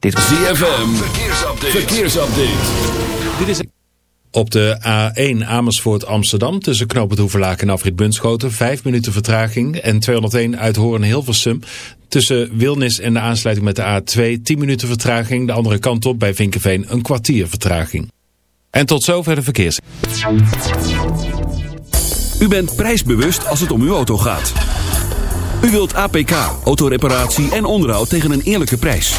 Dit was ZFM, verkeersupdate. verkeersupdate. Dit is... Op de A1 Amersfoort Amsterdam tussen Knoop het Hoeverlaak en Afrit Bunschoten 5 minuten vertraging en 201 uit Hoorn Hilversum tussen Wilnis en de aansluiting met de A2 10 minuten vertraging. De andere kant op bij Vinkenveen een kwartier vertraging. En tot zover de verkeers. U bent prijsbewust als het om uw auto gaat. U wilt APK, autoreparatie en onderhoud tegen een eerlijke prijs.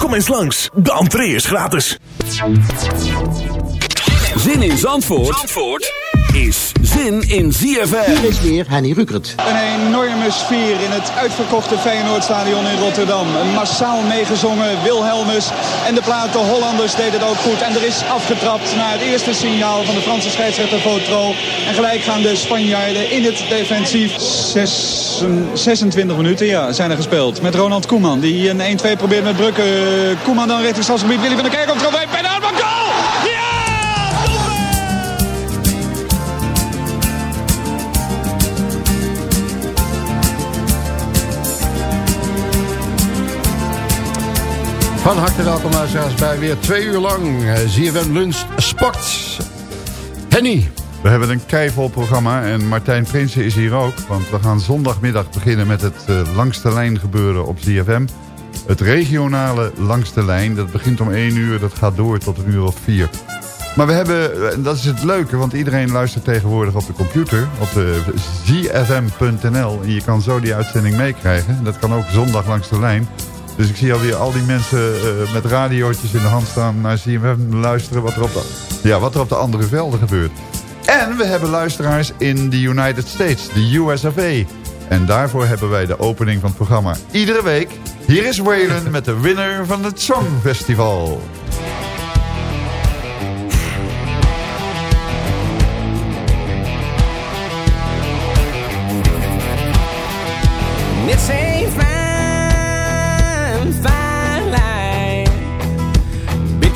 Kom eens langs, de entree is gratis. Zin in Zandvoort, Zandvoort is zin in ZFM. Hier is weer Henny Rukert. Een enorme sfeer in het uitverkochte Feyenoordstadion in Rotterdam. Massaal meegezongen, Wilhelmus en de plaat De Hollanders deed het ook goed. En er is afgetrapt naar het eerste signaal van de Franse scheidsrechter Votro. En gelijk gaan de Spanjaarden in het defensief. Zes- 26 minuten ja, zijn er gespeeld. Met Ronald Koeman die een 1-2 probeert met Brukken. Koeman dan richting stadsgebied. Willy van der Kerkhoff trofee. Penalty, goal! Ja! Van harte welkom luisteraars bij weer twee uur lang eh, ZFM Lunch Sport. Henny. We hebben een keivol programma en Martijn Prinsen is hier ook. Want we gaan zondagmiddag beginnen met het eh, langste lijn gebeuren op ZFM. Het regionale langste lijn, dat begint om 1 uur, dat gaat door tot een uur of 4. Maar we hebben, en dat is het leuke, want iedereen luistert tegenwoordig op de computer, op zfm.nl. En je kan zo die uitzending meekrijgen. Dat kan ook zondag langs de lijn. Dus ik zie alweer al die mensen eh, met radiootjes in de hand staan naar ZFM luisteren wat er, op de, ja, wat er op de andere velden gebeurt. En we hebben luisteraars in de United States, de US of A. En daarvoor hebben wij de opening van het programma iedere week. Hier is Waylon met de winnaar van het Songfestival.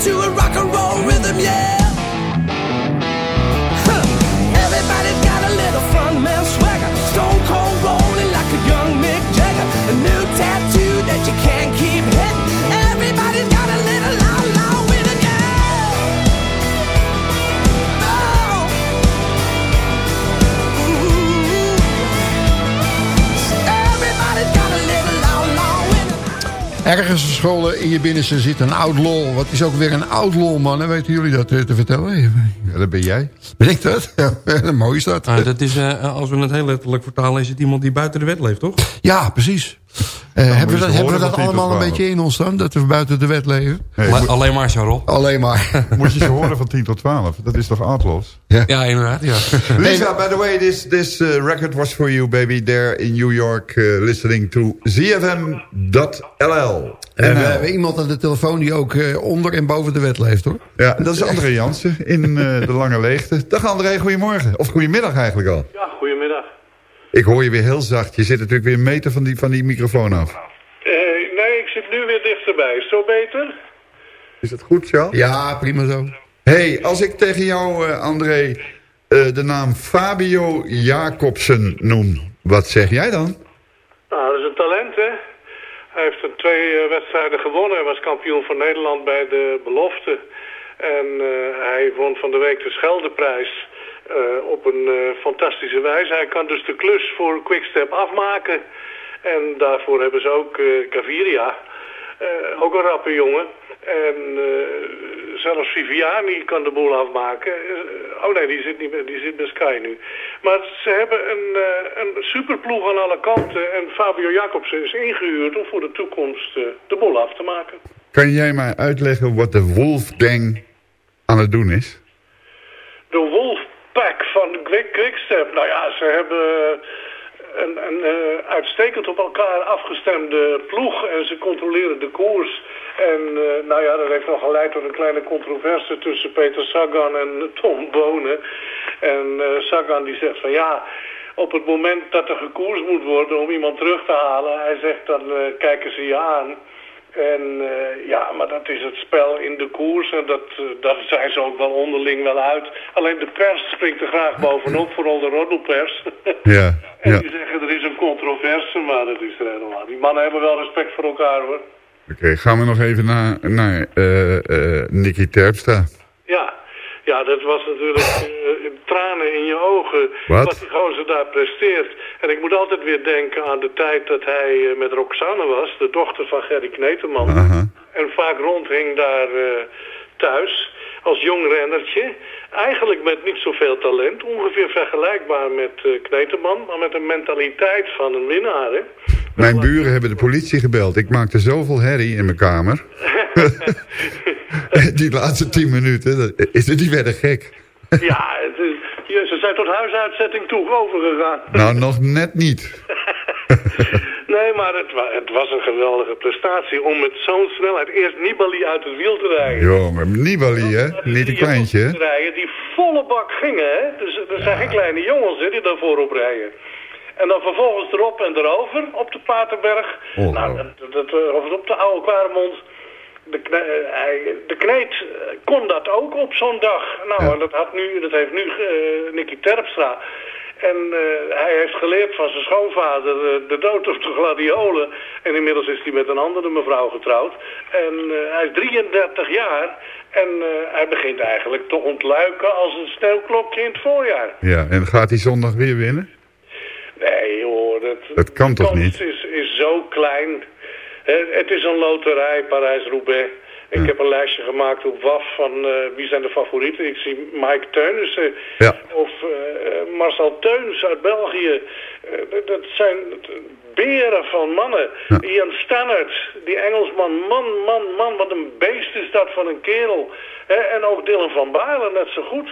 to a Ergens verscholen in je binnenste zit een outlaw. Wat is ook weer een outlaw, man? En weten jullie dat eh, te vertellen? Ja, dat ben jij. Ben ik dat? Ja, mooi is dat. Ah, dat is, eh, als we het heel letterlijk vertalen, is het iemand die buiten de wet leeft, toch? Ja, precies. Eh, hebben we dat, hebben we dat van 10 tot allemaal een 12. beetje in ons dan? Dat we buiten de wet leven? Hey, Maar moet, alleen maar, Charles. Alleen maar. moet je ze horen van 10 tot 12? Dat is toch outlaws? Ja, inderdaad, ja. Lisa, by the way, this this uh, record was for you, baby, there in New York, uh, listening to ZFM.ll. En we hebben iemand aan de telefoon die ook eh, onder en boven de wet leeft, hoor. Ja, dat is André Jansen in uh, de Lange Leegte. Dag André, goedemorgen. Of goedemiddag eigenlijk al. Ja, goedemiddag. Ik hoor je weer heel zacht. Je zit natuurlijk weer een meter van die, van die microfoon af. Eh, nee, ik zit nu weer dichterbij. Is zo beter? Is dat goed, Charles? Ja, prima zo. hey, als ik tegen jou, uh, André, uh, de naam Fabio Jacobsen noem, wat zeg jij dan? Nou, dat is een talent, hè? Hij heeft een twee uh, wedstrijden gewonnen. Hij was kampioen van Nederland bij de belofte. En uh, hij won van de week de Scheldeprijs op een fantastische wijze. Hij kan dus de klus voor Quickstep afmaken. En daarvoor hebben ze ook Gaviria. ook een rappe jongen. En zelfs Viviani kan de boel afmaken. oh nee, die zit, niet die zit bij Sky nu. Maar ze hebben een, een superploeg aan alle kanten. En Fabio Jacobsen is ingehuurd om voor de toekomst de boel af te maken. Kan jij mij uitleggen wat de Wolfgang aan het doen is? De Wolfpack van Quick Quickstep. Nou ja, ze hebben een, een uh, uitstekend op elkaar afgestemde ploeg. En ze controleren de koers. En uh, nou ja, dat heeft nog geleid tot een kleine controverse tussen Peter Sagan en Tom Bonen. En uh, Sagan die zegt van ja, op het moment dat er gekoers moet worden om iemand terug te halen, hij zegt dan kijken ze je aan. En uh, ja, maar dat is het spel in de koers en dat, uh, dat zijn ze ook wel onderling wel uit. Alleen de pers springt er graag bovenop, vooral de roddelpers. Ja, en ja. die zeggen er is een controverse, maar dat is er helemaal. Die mannen hebben wel respect voor elkaar hoor. Oké, okay, gaan we nog even naar, naar uh, Nicky Terpstra. Ja. Ja, dat was natuurlijk tranen in je ogen wat? wat die gozer daar presteert. En ik moet altijd weer denken aan de tijd dat hij uh, met Roxanne was, de dochter van Gerry Kneteman. Uh -huh. En vaak rondhing daar uh, thuis als jong rennertje. Eigenlijk met niet zoveel talent, ongeveer vergelijkbaar met Kneteman, maar met een mentaliteit van een winnaar. Hè? Mijn buren hebben de politie gebeld. Ik maakte zoveel herrie in mijn kamer. die laatste tien minuten, die werden gek. ja, het is, ze zijn tot huisuitzetting toe overgegaan. nou, nog net niet. nee, maar het, het, was een geweldige prestatie om met zo'n snelheid eerst Nibali uit het wiel te rijden. Jo, maar Nibali, hè? Niet een kleintje? Rijden, die volle bak gingen, hè? Dus er zijn geen kleine jongens hè, die daarvoor op rijden. En dan vervolgens erop en erover op de Paterberg. Oh, nou, dat, dat, of op de oude Kwaremond. De, hij, de kneet kon dat ook op zo'n dag. Nou, ja. dat, had nu, dat heeft nu uh, Nicky Terpstra. En uh, hij heeft geleerd van zijn schoonvader uh, de dood op de gladiolen. En inmiddels is hij met een andere mevrouw getrouwd. En hij is 33 jaar. En hij begint eigenlijk te ontluiken als een sneeuwklokje in het voorjaar. Ja, en gaat hij zondag weer winnen? Nee hoor, dat, dat kan toch niet? Is, is zo klein. Het is een loterij, Parijs-Roubaix. Ik heb een lijstje gemaakt op WAF van uh, wie zijn de favorieten. Ik zie Mike Teunissen ja. of uh, Marcel Teuns uit België. Uh, dat zijn beren van mannen. Ja. Ian Stannard, die Engelsman. Man, man, man, wat een beest is dat van een kerel. en ook Dylan van Baarle net zo goed.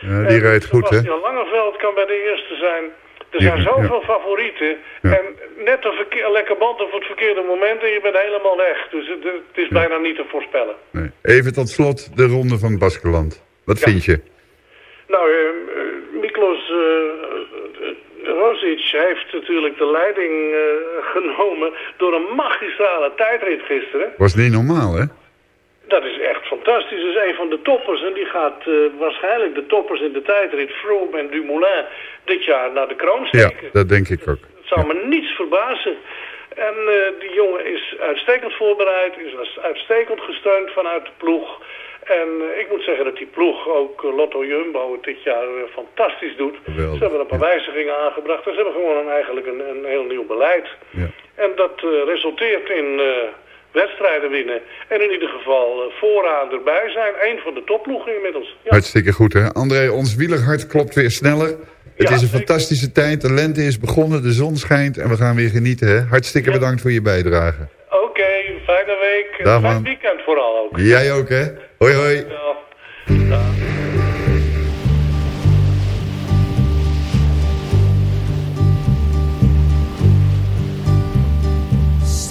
Ja, die rijdt goed, hè? Langeveld kan bij de eerste zijn. Er zijn zoveel favorieten. En net een, verkeer, lekker band op het verkeerde moment en je bent helemaal weg. Dus het, het is bijna niet te voorspellen. Nee. Even tot slot de ronde van Baskeland. Wat vind je? Nou, uh, Miklos uh, Rosic heeft natuurlijk de leiding eh, genomen door een magistrale tijdrit gisteren. Was niet normaal, hè? Dat is echt fantastisch. Dat is een van de toppers. En die gaat eh, waarschijnlijk de toppers in de tijdrit, Froome en Dumoulin, dit jaar naar de kroon Ja, steken. dat denk ik ook. Het zou me niets verbazen. En eh, die jongen is uitstekend voorbereid, is uitstekend gesteund vanuit de ploeg. En eh, ik moet zeggen dat die ploeg, ook Lotto Jumbo, het dit jaar fantastisch doet. Geweldig, Ze hebben een paar wijzigingen aangebracht en ze hebben gewoon een, eigenlijk een, een heel nieuw beleid. Ja. En dat resulteert in wedstrijden winnen. En in ieder geval eh, vooraan erbij zijn. Eén van de topploegen inmiddels. Ja. Hartstikke goed, hè? André, ons wielerhart klopt weer sneller. Het Ja, is een zeker. fantastische tijd. De lente is begonnen, de zon schijnt en we gaan weer genieten, hè? Hartstikke bedankt voor je bijdrage. Oké, fijne week. Dag, fijn weekend vooral ook. Jij ook, hè? Hoi, hoi. Ja.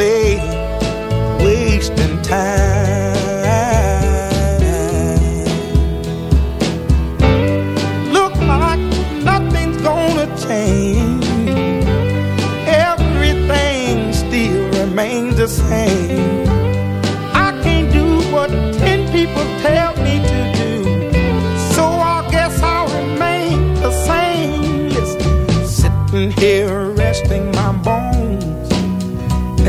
of wasting time. Look like nothing's gonna change. Everything still remains the same. I can't do what ten people tell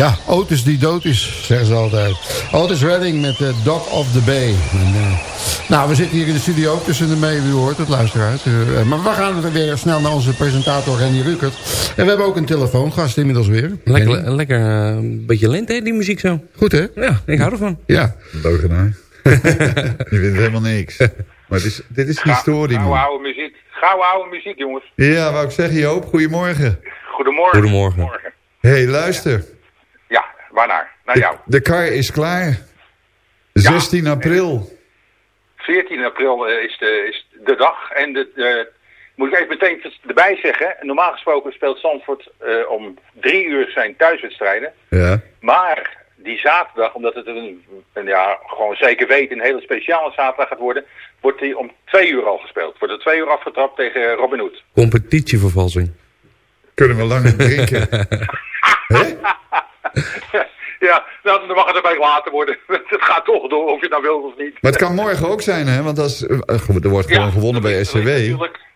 Ja, Otis die dood is, zeggen ze altijd. Otis Redding met de Dog of the Bay. En, eh, nou, we zitten hier in de studio ook tussen de mee, u hoort het, luisteraars. Eh, maar we gaan weer snel naar onze presentator Renny Rukert. En we hebben ook een telefoongast inmiddels weer. Lekker, lekker eh, een beetje lente, hè, die muziek zo. Goed, hè? Ja, ik hou ervan. Ja. Logenaar. Je vindt helemaal niks. Maar het is, dit is historie, Gauw man. oude muziek. Gauw oude muziek, jongens. Ja, wou ik zeggen, Joop, goedemorgen. Goedemorgen. Goedemorgen. Hé, hey, luister. Waarnaar? Naar jou. De kar is klaar. 16 april. 14 april eh, is de, is de dag. En de, eh, moet ik even meteen erbij zeggen. Normaal gesproken speelt Zandvoort eh, om drie uur zijn thuiswedstrijden. Ja. Maar die zaterdag, omdat het een, een ja, gewoon zeker weten een hele speciale zaterdag gaat worden, wordt die om twee uur al gespeeld. Wordt er twee uur afgetrapt tegen Robin Hood. Competitievervalsing. Kunnen we langer drinken. ja, nou, dan mag het erbij later worden. het gaat toch door, of je het nou wilt of niet. Maar het kan morgen ook zijn, hè? Want als, eh, er wordt gewoon Ja, gewonnen bij SCW.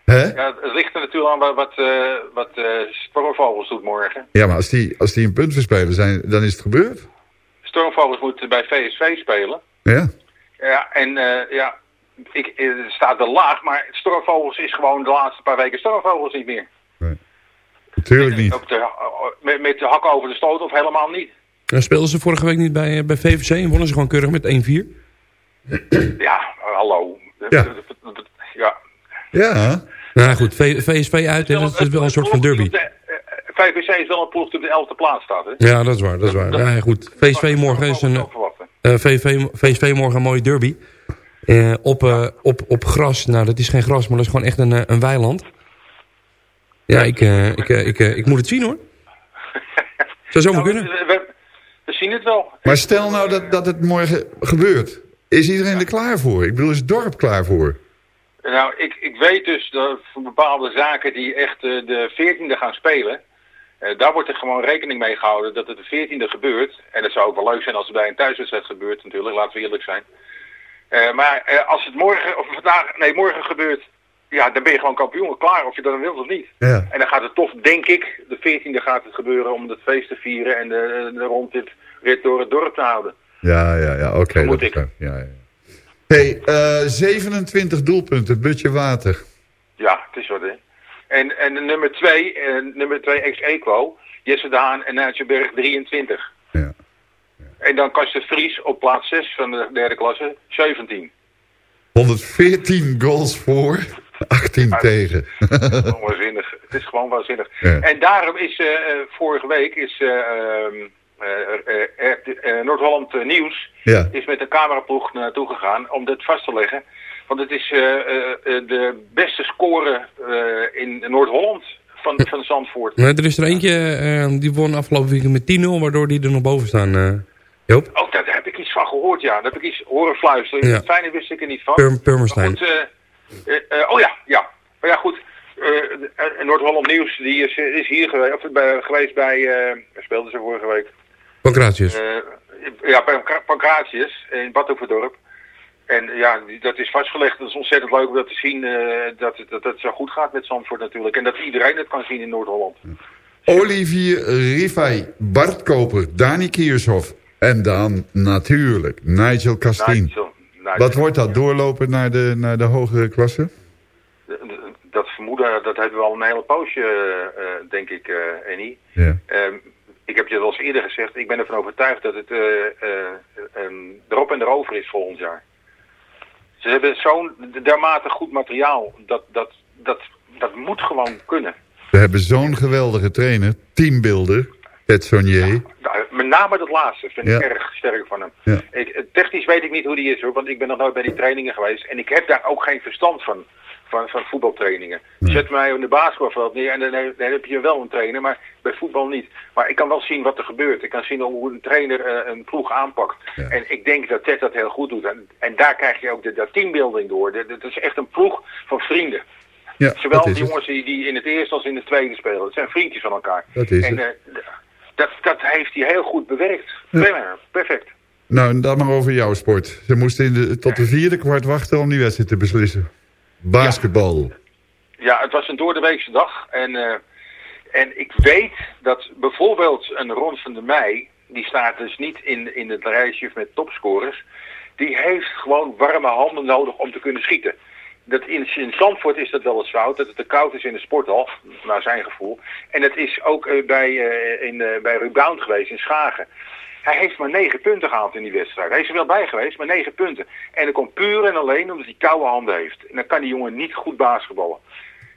Hè? Ja, het ligt er natuurlijk aan wat, eh wat eh, Stormvogels doet morgen. Ja, maar als die, als die een punt verspelen zijn, dan is het gebeurd. Stormvogels moet bij VSV spelen. Ja. Ja, en eh, ja, ik, het staat wel laag, maar Stormvogels is gewoon de laatste paar weken Stormvogels niet meer. Natuurlijk niet. Ook de, met, met de hakken over de stoot of helemaal niet. Dan speelden ze vorige week niet bij, eh, bij VVC en wonnen ze gewoon keurig met 1-4. Ja, hallo. Ja. Ja. Ja. Nou goed, V- VSV uit, hè, dat is wel een soort van derby. VVC is wel een ploeg die op de 11e plaats staat, hè? Ja, dat is waar, dat is waar. Ja, goed. VSV morgen is een... eh VSV, VSV morgen een mooie derby. Eh, op, eh, op, op gras. Nou, dat is geen gras, maar dat is gewoon echt een, eh, een weiland. Ja, ik, eh, ik, eh, ik, eh, ik moet het zien hoor. Zou zomaar kunnen. We, we- we zien het wel. Maar stel nou dat, dat het morgen gebeurt. Is iedereen er klaar voor? Ik bedoel, is het dorp klaar voor? Nou, ik, ik weet dus dat voor bepaalde zaken die echt de 14e gaan spelen. eh, daar wordt er gewoon rekening mee gehouden dat het de 14e gebeurt. En het zou ook wel leuk zijn als het bij een thuiswedstrijd gebeurt natuurlijk, laten we eerlijk zijn. Eh, maar als het morgen, of vandaag, nee, morgen gebeurt, ja, dan ben je gewoon kampioen, klaar, of je dat dan wilt of niet. Ja. En dan gaat het toch, denk ik, de 14e gaat het gebeuren om het feest te vieren en de, de rondrit rit door het dorp te houden. Ja, ja, ja, oké. Vermoed dat ik. Ja, ja. hey, eh 27 doelpunten, Butje Water. Ja, het is wat, hè. En, en nummer 2, eh, nummer 2 ex-equo, Jesse Daan en Nigel Berg 23. Ja. En dan Kast de Vries op plaats 6 van de derde klasse, 17. 114 goals voor, 18 tegen. Gewoon waanzinnig. Het is gewoon waanzinnig. Ja. En daarom is eh, eh, vorige week is eh, ehm, eh, eh, eh, eh, Noord-Holland Nieuws Ja. is met een cameraploeg naartoe gegaan om dit vast te leggen. Want het is eh, eh, eh, de beste score eh, in Noord-Holland van, van Zandvoort. Maar er is er eentje, eh, die won afgelopen weekend met 10-0, waardoor die er nog boven staan. eh Joop? Ook daar heb ik iets van gehoord, ja. Daar heb ik iets horen fluisteren. Ja. Het fijne wist ik er niet van. Pur- Purmerstein. Maar goed, oh ja, ja. Maar ja, goed. eh, eh, Noord-Holland Nieuws die is, is hier geweest, of bij, geweest bij, eh waar speelden ze vorige week? Pancratius. Eh, ja, bij Pancratius in Badhoevedorp. En ja, dat is vastgelegd. Dat is ontzettend leuk om dat te zien. eh, dat, het- dat het zo goed gaat met Zandvoort natuurlijk. En dat iedereen het kan zien in Noord-Holland. Olivier Rifai, Bart Koper, Dani Kiershoff. En dan natuurlijk Nigel Castien. Nigel, Nigel. Wat wordt dat, doorlopen naar de, naar de hogere klasse? D- d- Dat vermoeden, dat hebben we al een hele poosje, eh, eh, denk ik, eh Annie. Ja. Ehm, ik heb je wel eens eerder gezegd, ik ben ervan overtuigd dat het eh, eh, ehm, erop en erover is volgend jaar. Ze hebben zo'n dermate goed materiaal, dat, dat, dat, dat moet gewoon kunnen. We hebben zo'n geweldige trainer, teambuilder, Ted Sonier. Nou, met name dat laatste vind ik erg sterk van hem. Ik, eh, technisch weet ik niet hoe die is hoor, want ik ben nog nooit bij die trainingen geweest. En ik heb daar ook geen verstand van, van, van voetbaltrainingen. Zet mij op de basketbalveld neer en dan, dan heb je wel een trainer, maar bij voetbal niet. Maar ik kan wel zien wat er gebeurt. Ik kan zien hoe een trainer eh, een ploeg aanpakt. En ik denk dat Ted dat heel goed doet. En, en daar krijg je ook de, de teambuilding door. Het is echt een ploeg van vrienden. Ja, Zowel dat die jongens die, die in het eerste als in het tweede spelen. Het zijn vriendjes van elkaar. Dat is en het. Dat, dat heeft hij heel goed bewerkt. Ja. Perfect. Nou, en dan maar over jouw sport. Ze moesten in de, tot de vierde kwart wachten om die wedstrijd te beslissen. Basketbal. Ja, het was een doordeweekse dag. En, eh, en ik weet dat bijvoorbeeld een Ron van der Meij, die staat dus niet in, in het rijtje met topscorers, die heeft gewoon warme handen nodig om te kunnen schieten. Dat in, in Zandvoort is dat wel eens fout, dat het te koud is in de sporthal, naar zijn gevoel. En het is ook eh, bij, eh, in, eh, bij Rebound geweest, in Schagen. Hij heeft maar negen punten gehaald in die wedstrijd. Hij is er wel bij geweest, maar negen punten. En dat komt puur en alleen omdat hij koude handen heeft. En dan kan die jongen niet goed basketballen.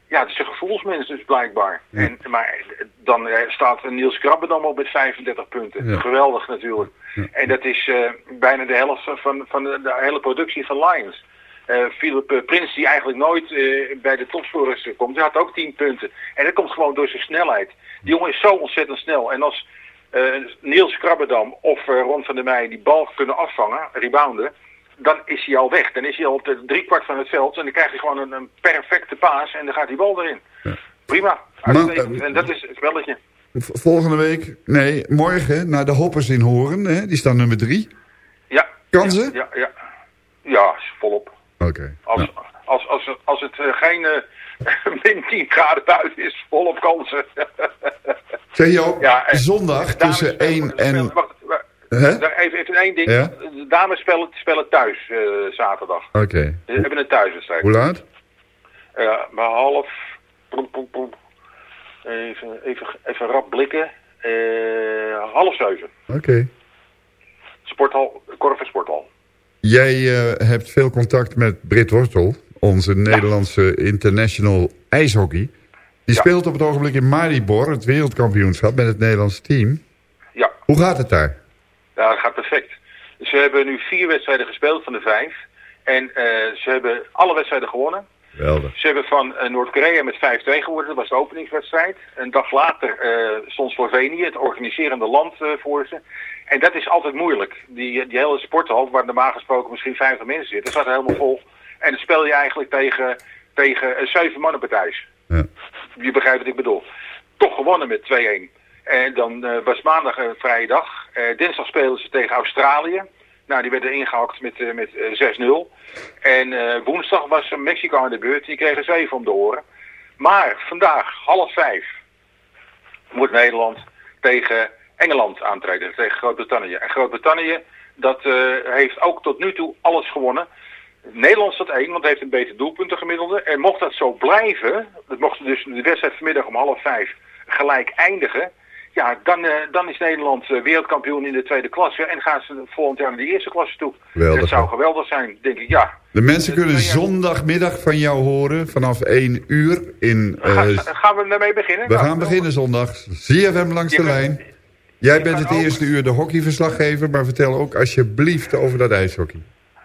Ja, het is een gevoelsmens dus blijkbaar. En, maar dan staat Niels Krabbedam op met 35 punten. Ja. Geweldig natuurlijk. En dat is bijna de helft van, van de, de hele productie van Lions. Eh Philip Prins, die eigenlijk nooit eh, bij de topscorers komt, die had ook 10 punten. En dat komt gewoon door zijn snelheid. Die jongen is zo ontzettend snel. En als eh, Niels Krabbedam of Ron van der Meij die bal kunnen afvangen, rebounden, dan is hij al weg. Dan is hij al op driekwart van het veld en dan krijg je gewoon een, een perfecte paas en dan gaat die bal erin. Prima. Uitstekend. En dat is het spelletje. Volgende week, nee, morgen naar de Hoppers in Horen. Hè? Die staan nummer drie. Ja. Kansen? Ja, ja. Ja, is volop. Oké. Als, als, als, als het eh, geen eh, min 10 graden buiten is, volop kansen. Zeg je ook, Ja, zondag tussen spelen- 1 en... Wacht, Even, even één ding. Ja? De dames spelen, spelen thuis eh, zaterdag. Oké. Ze hebben een thuiswedstrijd. Hoe laat? Ja, maar half... Poem, poem, poem. Even, even, even rap blikken. eh, half zeven. Oké. Sporthal, Korver Sporthal. Jij eh, hebt veel contact met Britt Wortel, onze Nederlandse international ijshockey. Die speelt op het ogenblik in Maribor, het wereldkampioenschap, met het Nederlandse team. Ja. Hoe gaat het daar? Ja, dat gaat perfect. Ze hebben nu vier wedstrijden gespeeld van de vijf. En eh, ze hebben alle wedstrijden gewonnen. Geweldig. Ze hebben van eh, Noord-Korea met 5-2 geworden. Dat was de openingswedstrijd. Een dag later stond Slovenië, het organiserende land, voor ze. En dat is altijd moeilijk. Die, die hele sporthal, waar normaal gesproken misschien 50 mensen zitten, zat er helemaal vol. En dan speel je eigenlijk tegen, tegen een zeven mannenpartijs. Ja. Je begrijpt wat ik bedoel. Toch gewonnen met 2-1. En dan eh, was maandag een vrije dag. Eh, dinsdag speelden ze tegen Australië. Nou, die werden ingehakt met, eh, met eh, 6-0. En woensdag was Mexico aan de beurt. Die kregen 7 om de oren. Maar vandaag, half vijf, moet Nederland tegen Engeland aantreden. Tegen Groot-Brittannië. En Groot-Brittannië, dat eh, heeft ook tot nu toe alles gewonnen. Nederland staat één, want heeft een beter doelpuntengemiddelde. En mocht dat zo blijven, dat mocht dus de wedstrijd vanmiddag om half vijf gelijk eindigen. Ja, dan, eh, dan is Nederland eh, wereldkampioen in de tweede klasse. En gaan ze volgend jaar naar de eerste klasse toe. Dat zou geweldig zijn, denk ik. Ja. De mensen kunnen zondagmiddag van jou horen vanaf 1 uur in... Ga- gaan we daarmee beginnen? we Nou, gaan beginnen zondag. ZFM langs de lijn. Jij bent het ook- eerste uur de hockeyverslaggever, maar vertel ook alsjeblieft over dat ijshockey.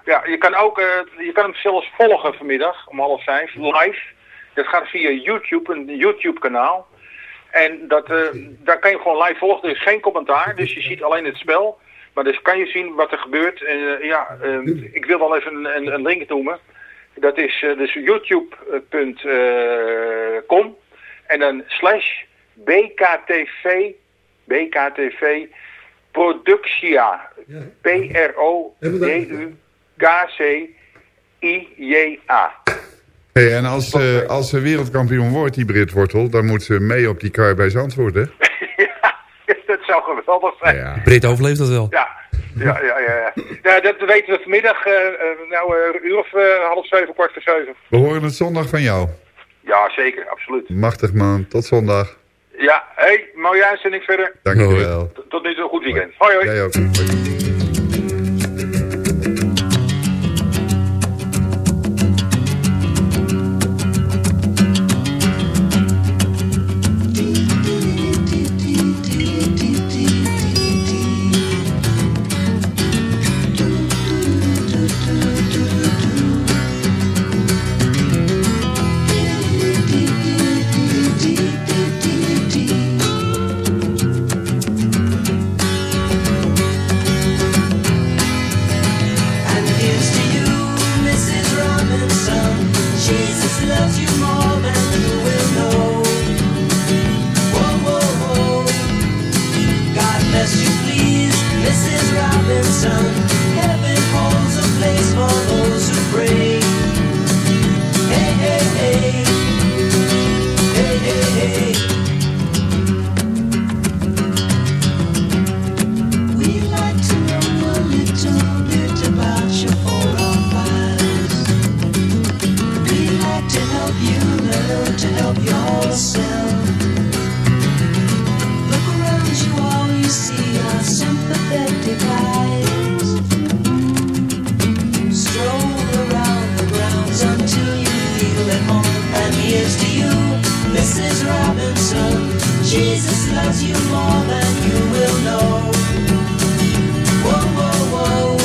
Ja, je kan, ook, eh, je kan hem zelfs volgen vanmiddag om half vijf, live. Dat gaat via YouTube, een YouTube-kanaal. En dat, eh, daar kan je gewoon live volgen. Er is geen commentaar, dus je ziet alleen het spel. Maar dus kan je zien wat er gebeurt. En eh, ja, eh, ik wil wel even een, een, een link noemen. Dat is dus youtube.com en dan slash BKTV, BKTV Productia. P-R-O-D-U-K-C-I-J-A. Hey, en als, eh, als ze wereldkampioen wordt, die Brit Wortel, dan moet ze mee op die kar bij Zandvoort, hè? Dat zou geweldig zijn. Brit overleeft dat wel. Ja, ja, ja, ja. ja. ja dat weten we vanmiddag, eh, eh, nou, eh, een uur of eh, half zeven, kwart voor zeven. We horen het zondag van jou. Ja, zeker, absoluut. Machtig man, tot zondag. Ja, hey, mooie uitzending verder. Dankjewel. Tot- Tot nu toe goed weekend. Hoi, hoi. Jij ook. Jesus loves you more than you will know. Whoa, whoa, whoa.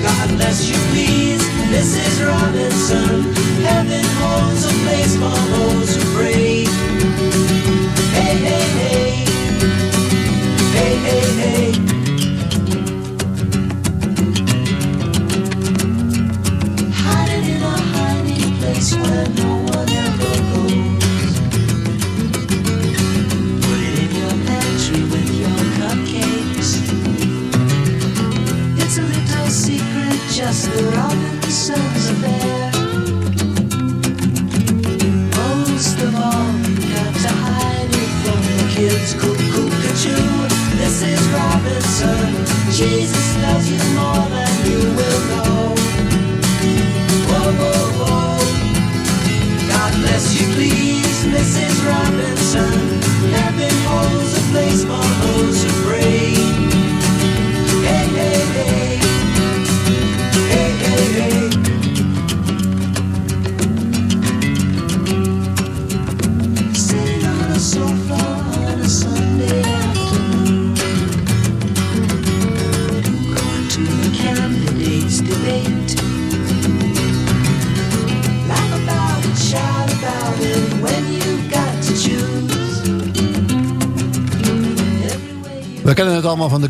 God bless you, please, Mrs. Robinson.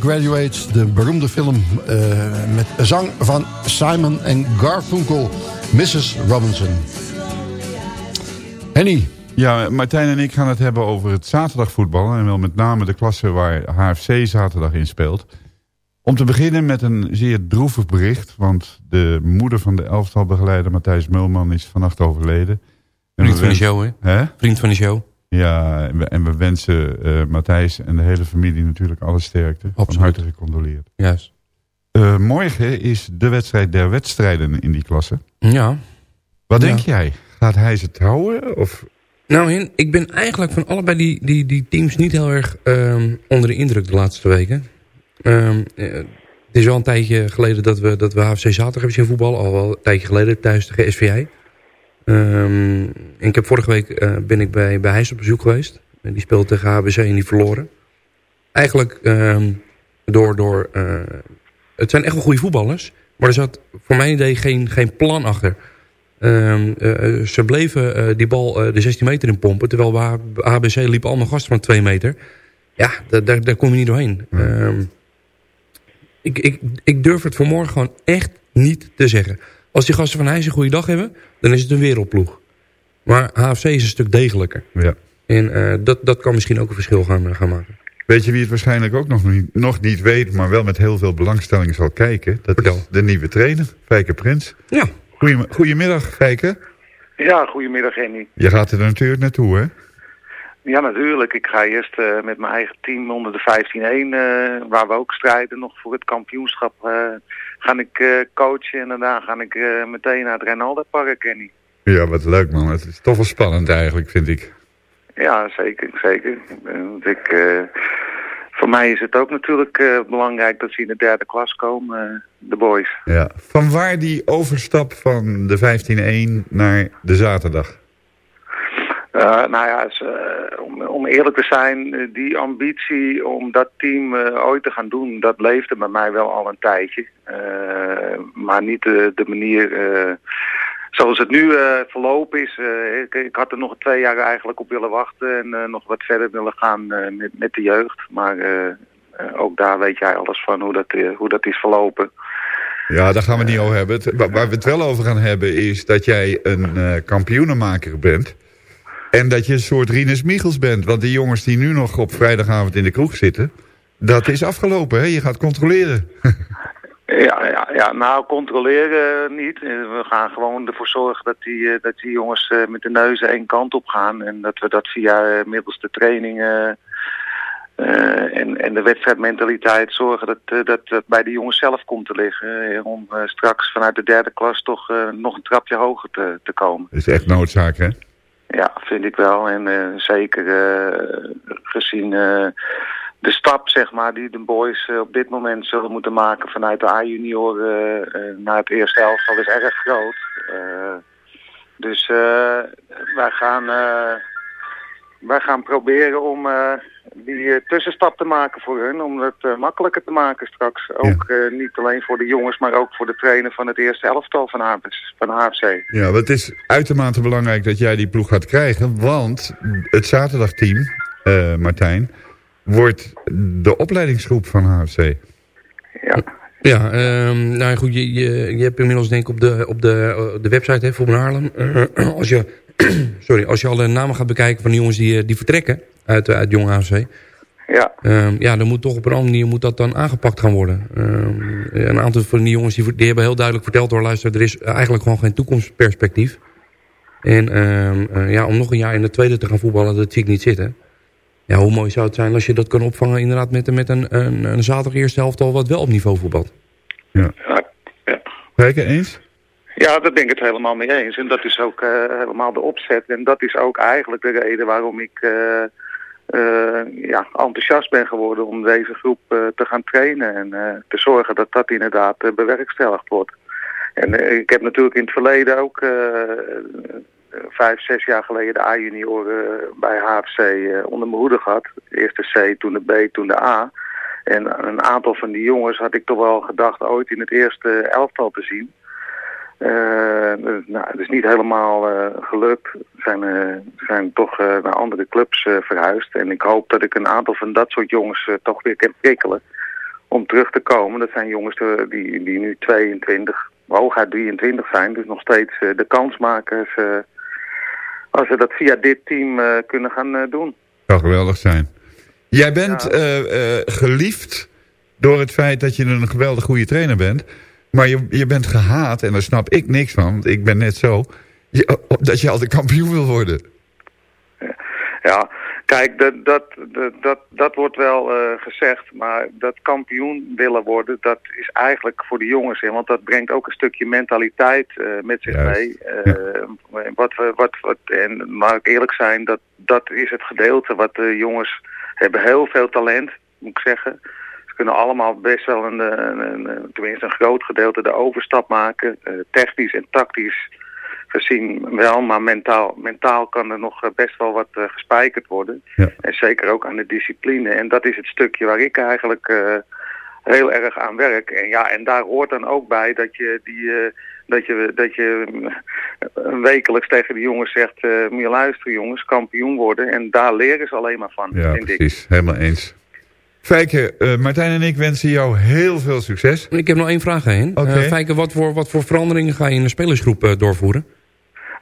Graduates, de beroemde film eh, met zang van Simon en Garfunkel, Mrs. Robinson. Henny. Ja, Martijn en ik gaan het hebben over het zaterdagvoetbal. En wel met name de klasse waar HFC zaterdag in speelt. Om te beginnen met een zeer droevig bericht. Want de moeder van de elftalbegeleider Matthijs Mulman is vannacht overleden. En Vriend van de show, hè? Hè? Vriend van de show. Ja, en we, en we wensen eh, Matthijs en de hele familie natuurlijk alle sterkte. Van Absoluut. harte gecondoleerd. Juist. Eh, morgen is de wedstrijd der wedstrijden in die klasse. Ja. Wat Ja. denk jij? Gaat hij ze trouwen? Of... Nou, ik ben eigenlijk van allebei die, die, die teams niet heel erg ehm, onder de indruk de laatste weken. Ehm, eh, het is wel een tijdje geleden dat we, dat we HFC zaterdag hebben zien voetballen. Al wel een tijdje geleden thuis tegen SVI. Ehm, en ik heb vorige week eh, ben ik bij, bij Heijs op bezoek geweest. En die speelde tegen HBC en die verloren. Eigenlijk ehm, door... door eh, het zijn echt wel goede voetballers. Maar er zat voor mijn idee geen, geen plan achter. Ehm, eh, ze bleven die bal de 16 meter in pompen. Terwijl ABC liep allemaal gasten van 2 meter. Ja, daar, daar, kom je niet doorheen. Ik, ik, ik durf het vanmorgen gewoon echt niet te zeggen. Als die gasten van Heijs een goede dag hebben, dan is het een wereldploeg. Maar HFC is een stuk degelijker. Ja. En eh, dat, dat kan misschien ook een verschil gaan, eh, gaan maken. Weet je wie het waarschijnlijk ook nog niet, nog niet weet... maar wel met heel veel belangstelling zal kijken? Dat is de nieuwe trainer, Fijke Prins. Ja. Goedem- Goedemiddag, Fijke. Ja, goedemiddag Henny. Je gaat er natuurlijk naartoe, hè? Ja, natuurlijk. Ik ga eerst eh, met mijn eigen team onder de 15-1, eh, waar we ook strijden nog voor het kampioenschap, eh, ga ik eh, coachen en daarna ga ik eh, meteen naar het Renaldo Park, Henny. Ja, wat leuk man. Het is toch wel spannend eigenlijk, vind ik. Ja, zeker, zeker. Want ik, eh, voor mij is het ook natuurlijk belangrijk dat ze in de derde klas komen, de boys. Ja. Van waar die overstap van de 15-1 naar de zaterdag? Eh, nou ja, eh, om, om eerlijk te zijn, eh, die ambitie om dat team ooit te gaan doen, dat leefde bij mij wel al een tijdje. Maar niet de, manier zoals het nu verlopen is. Ik, ik had er nog twee jaar eigenlijk op willen wachten en nog wat verder willen gaan met, met de jeugd. Maar ook daar weet jij alles van hoe dat, hoe dat is verlopen. Ja, daar gaan we het niet over hebben. Waar we het wel over gaan hebben is dat jij een kampioenenmaker bent. En dat je een soort Rinus Michels bent. Want die jongens die nu nog op vrijdagavond in de kroeg zitten... dat is afgelopen, hè? Je gaat controleren. Ja, ja, ja, nou controleren niet. We gaan gewoon ervoor zorgen dat die, eh, dat die jongens eh, met de neuzen één kant op gaan. En dat we dat via eh, middels de training eh, en, en de wedstrijdmentaliteit zorgen dat, dat dat bij de jongens zelf komt te liggen. om straks vanuit de derde klas toch nog een trapje hoger te, te komen. Dat is echt noodzaak, hè? Ja, vind ik wel. En eh, zeker eh, gezien eh, de stap zeg maar, die de boys op dit moment zullen moeten maken vanuit de A-junior naar het eerste elftal is erg groot. Dus wij, gaan, wij gaan proberen om die eh, tussenstap te maken voor hun. Om het eh, makkelijker te maken straks. Ook eh, niet alleen voor de jongens, maar ook voor de trainer van het eerste elftal van, HFC. Van HFC. Ja, want het is uitermate belangrijk dat jij die ploeg gaat krijgen. Want het zaterdagteam, eh, Martijn, wordt de opleidingsgroep van HFC. Ja. Ja, ehm, nou goed, je, je, je hebt inmiddels denk ik op de, op de, de website hè, Voetbal Haarlem... eh, als, je, sorry, als je alle namen gaat bekijken van die jongens die, die vertrekken uit, uit Jong AFC... Ja. Ehm, ja, dan moet toch op een andere manier moet dat dan aangepakt gaan worden. Ehm, een aantal van die jongens die, die hebben heel duidelijk verteld door luister, er is eigenlijk gewoon geen toekomstperspectief. En ehm, eh, ja, om nog een jaar in de tweede te gaan voetballen, dat zie ik niet zitten. Ja, hoe mooi zou het zijn als je dat kan opvangen inderdaad met, met een, een, een zaterdag eerste helft al wat wel op niveau voetbalt. Ja. Kijk, eens? Ja, daar ben ik het helemaal mee eens. En dat is ook eh, helemaal de opzet. En dat is ook eigenlijk de reden waarom ik eh, ja, enthousiast ben geworden om deze groep eh, te gaan trainen. En eh, te zorgen dat dat inderdaad eh, bewerkstelligd wordt. En eh, ik heb natuurlijk in het verleden ook eh, eh, vijf, zes jaar geleden de A-junior eh, bij HFC eh, onder mijn hoede gehad. Eerst de C, toen de B, toen de A. En een aantal van die jongens had ik toch wel gedacht ooit in het eerste elftal te zien. Eh, nou, het is niet helemaal eh, gelukt. Ze zijn, eh, zijn toch naar andere clubs verhuisd. En ik hoop dat ik een aantal van dat soort jongens toch weer kan prikkelen om terug te komen. Dat zijn jongens die, die nu 22, hooguit 23 zijn. Dus nog steeds de kansmakers als ze dat via dit team kunnen gaan doen. Zou geweldig zijn. Jij bent geliefd door het feit dat je een geweldig goede trainer bent. Maar je, je bent gehaat, en daar snap ik niks van, want ik ben net zo... Je, dat je altijd kampioen wil worden. Ja, kijk, dat, dat, dat, dat, wordt wel eh, gezegd, maar dat kampioen willen worden, dat is eigenlijk voor de jongens in, want dat brengt ook een stukje mentaliteit eh, met zich mee. Eh, wat, we- wat, wat, en mag ik eerlijk zijn, dat, dat is het gedeelte wat de jongens hebben heel veel talent, moet ik zeggen. Kunnen allemaal best wel een, eh, een, een- tenminste een groot gedeelte de overstap maken, eh, technisch en tactisch gezien wel, maar mentaal, mentaal kan er nog eh, best wel wat gespijkerd worden. En zeker ook aan de discipline. En dat is het stukje waar ik eigenlijk heel erg aan werk. En ja, en daar hoort dan ook bij dat je die... dat je, dat je wekelijks tegen de jongens zegt, eh moet je luisteren jongens, kampioen worden. En daar leren ze alleen maar van, Ja, ik. precies. Helemaal eens. Fijke, eh, Martijn en ik wensen jou heel veel succes. Ik heb nog één vraag heen. Oké. Eh, Fijke, wat voor, wat voor veranderingen ga je in de spelersgroep eh, doorvoeren?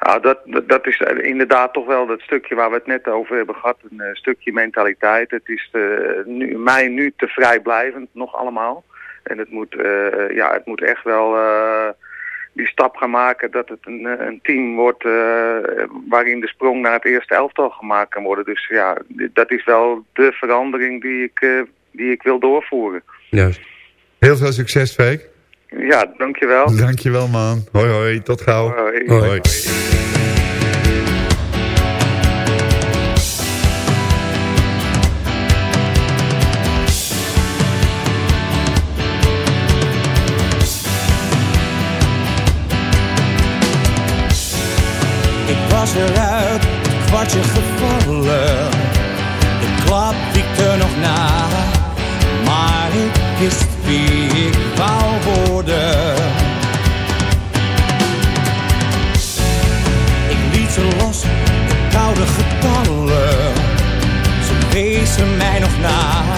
Nou, dat, dat, is inderdaad toch wel dat stukje waar we het net over hebben gehad. Een stukje mentaliteit. Het is eh, nu, mij nu te vrijblijvend, nog allemaal. En het moet, eh, ja, het moet echt wel eh, die stap gaan maken dat het een, eh, een team wordt eh, waarin de sprong naar het eerste elftal gemaakt kan worden. Dus ja, dat is wel de verandering die ik, eh, die ik wil doorvoeren. Juist. Heel veel succes, Fijk. Ja, dankjewel. Dankjewel, man. Hoi, hoi. Tot gauw. Hoi. hoi. Was eruit, het kwartje gevallen. De klap wiekte nog na. Maar ik wist wie ik wou worden. Ik liet ze los, de koude getallen. Ze wezen mij nog na.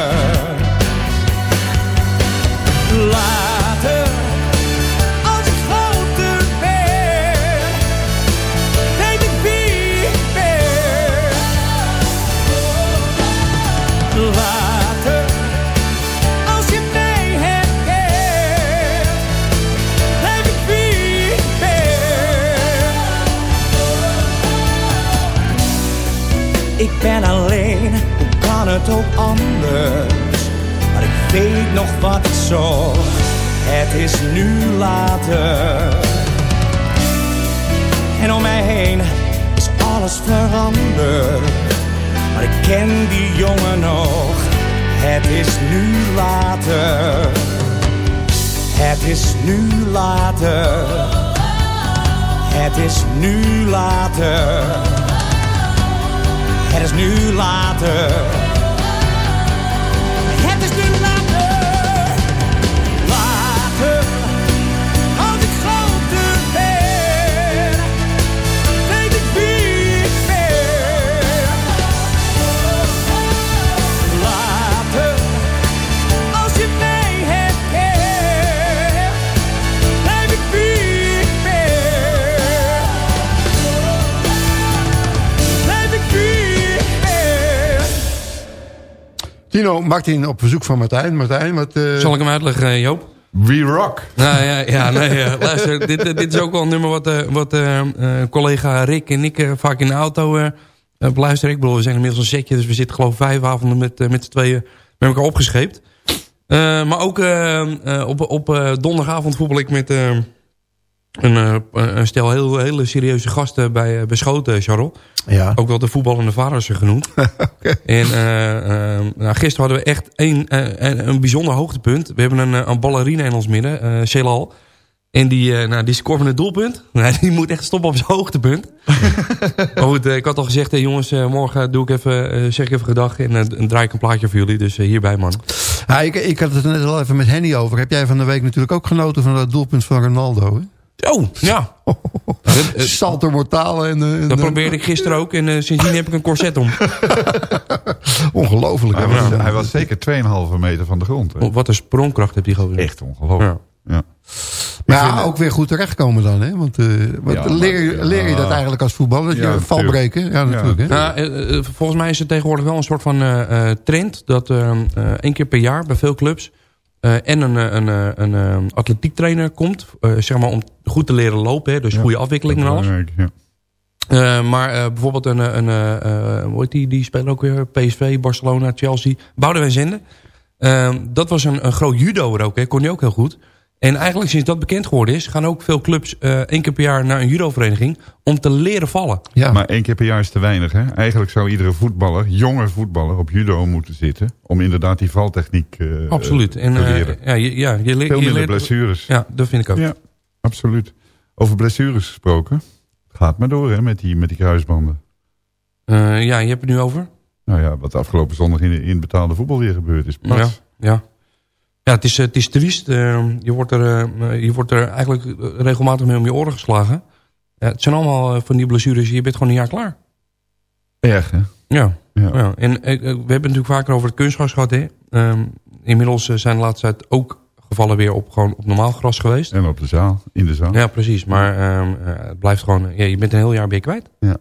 Het ook anders? Maar ik weet nog wat ik zocht, het is nu later. En om mij heen is alles veranderd. Maar ik ken die jongen nog, het is nu later. Het is nu later. Het is nu later. Het is nu later. Tino, Martin op verzoek van Martijn. Martijn, wat... eh, Zal ik hem uitleggen, eh, Joop? We rock. Nou ja, ja nee, eh, luister, dit, dit is ook wel een nummer wat, wat eh, eh, collega Rick en ik vaak in de auto beluisteren. Ik bedoel, we zijn inmiddels een setje, dus we zitten geloof ik vijf avonden met, met z'n tweeën met elkaar opgescheept. Eh, maar ook eh, eh, op, op eh, donderdagavond voetbal ik met eh, een, eh, een stel heel, hele serieuze gasten bij, eh, bij Schoten, Charles. Ja. Ook wel de voetballende vaders genoemd. En eh, nou, gisteren hadden we echt een, een, bijzonder hoogtepunt. We hebben een, een ballerina in ons midden, Celal. En die, nou, die scoort van het doelpunt. Nee, die moet echt stoppen op zijn hoogtepunt. maar goed, ik had al gezegd, jongens, morgen doe ik even, zeg ik even gedag en draai ik een plaatje voor jullie. Dus hierbij, man. Ja, ik, ik had het net al even met Henny over. Heb jij van de week natuurlijk ook genoten van dat doelpunt van Ronaldo? Hè? Oh, ja. Salto mortale. En, eh, en, Dat eh, probeerde ik gisteren ook en eh, sindsdien heb ik een corset om. Ongelooflijk. Hij hè? was, hij was zeker 2,5 meter van de grond. Hè? Oh, Wat een sprongkracht heb je gewoon. Echt ongelooflijk. Ja. Maar ja, ook weer goed terechtkomen dan. Hè? Want, eh, want Ja, maar- leer, je- leer je dat eigenlijk als voetballer? Dat Ja, je val breken? Ja, natuurlijk. hè? Eh, eh, volgens mij is het tegenwoordig wel een soort van eh, eh, trend... dat eh, eh, één keer per jaar bij veel clubs... eh, en een, eh, een, eh, een, eh, atletiektrainer komt... eh, zeg maar om goed te leren lopen, hè, dus goede afwikkeling en alles. Ja. Maar bijvoorbeeld een, een hoe heet die, die spelen ook weer PSV, Barcelona, Chelsea, Boudewijn Zende. Dat was een, een groot judoer ook, hè, kon hij ook heel goed. En eigenlijk sinds dat bekend geworden is, gaan ook veel clubs eh, één keer per jaar naar een judovereniging om te leren vallen. Ja. Maar één keer per jaar is te weinig. Hè? Eigenlijk zou iedere voetballer, jonge voetballer, op judo moeten zitten. Om inderdaad die valtechniek eh, Absoluut. En, te eh, leren. ja, je, ja, je, leert- Veel je minder leert- blessures. Ja, dat vind ik ook. Ja, absoluut. Over blessures gesproken. Gaat maar door hè, met, die, met die kruisbanden. Eh, ja, je hebt het nu over? Nou ja, wat afgelopen zondag in, in betaalde voetbal weer gebeurd is. Pas. ja. ja het, is, eh, het is triest. Eh, je, wordt er, eh, je wordt er eigenlijk eh, regelmatig mee om je oren geslagen. Het zijn allemaal van die blessures. Je bent gewoon een jaar klaar. Erg hè? Ja. Ja. ja. En we hebben het natuurlijk vaker over het kunstgras gehad. Hè? Ehm, inmiddels zijn de laatste tijd ook gevallen weer op, gewoon op normaal gras geweest. En op de zaal, in de zaal. Ja, precies. Maar ehm, eh, het blijft gewoon... ja, je bent een heel jaar weer kwijt. Ja.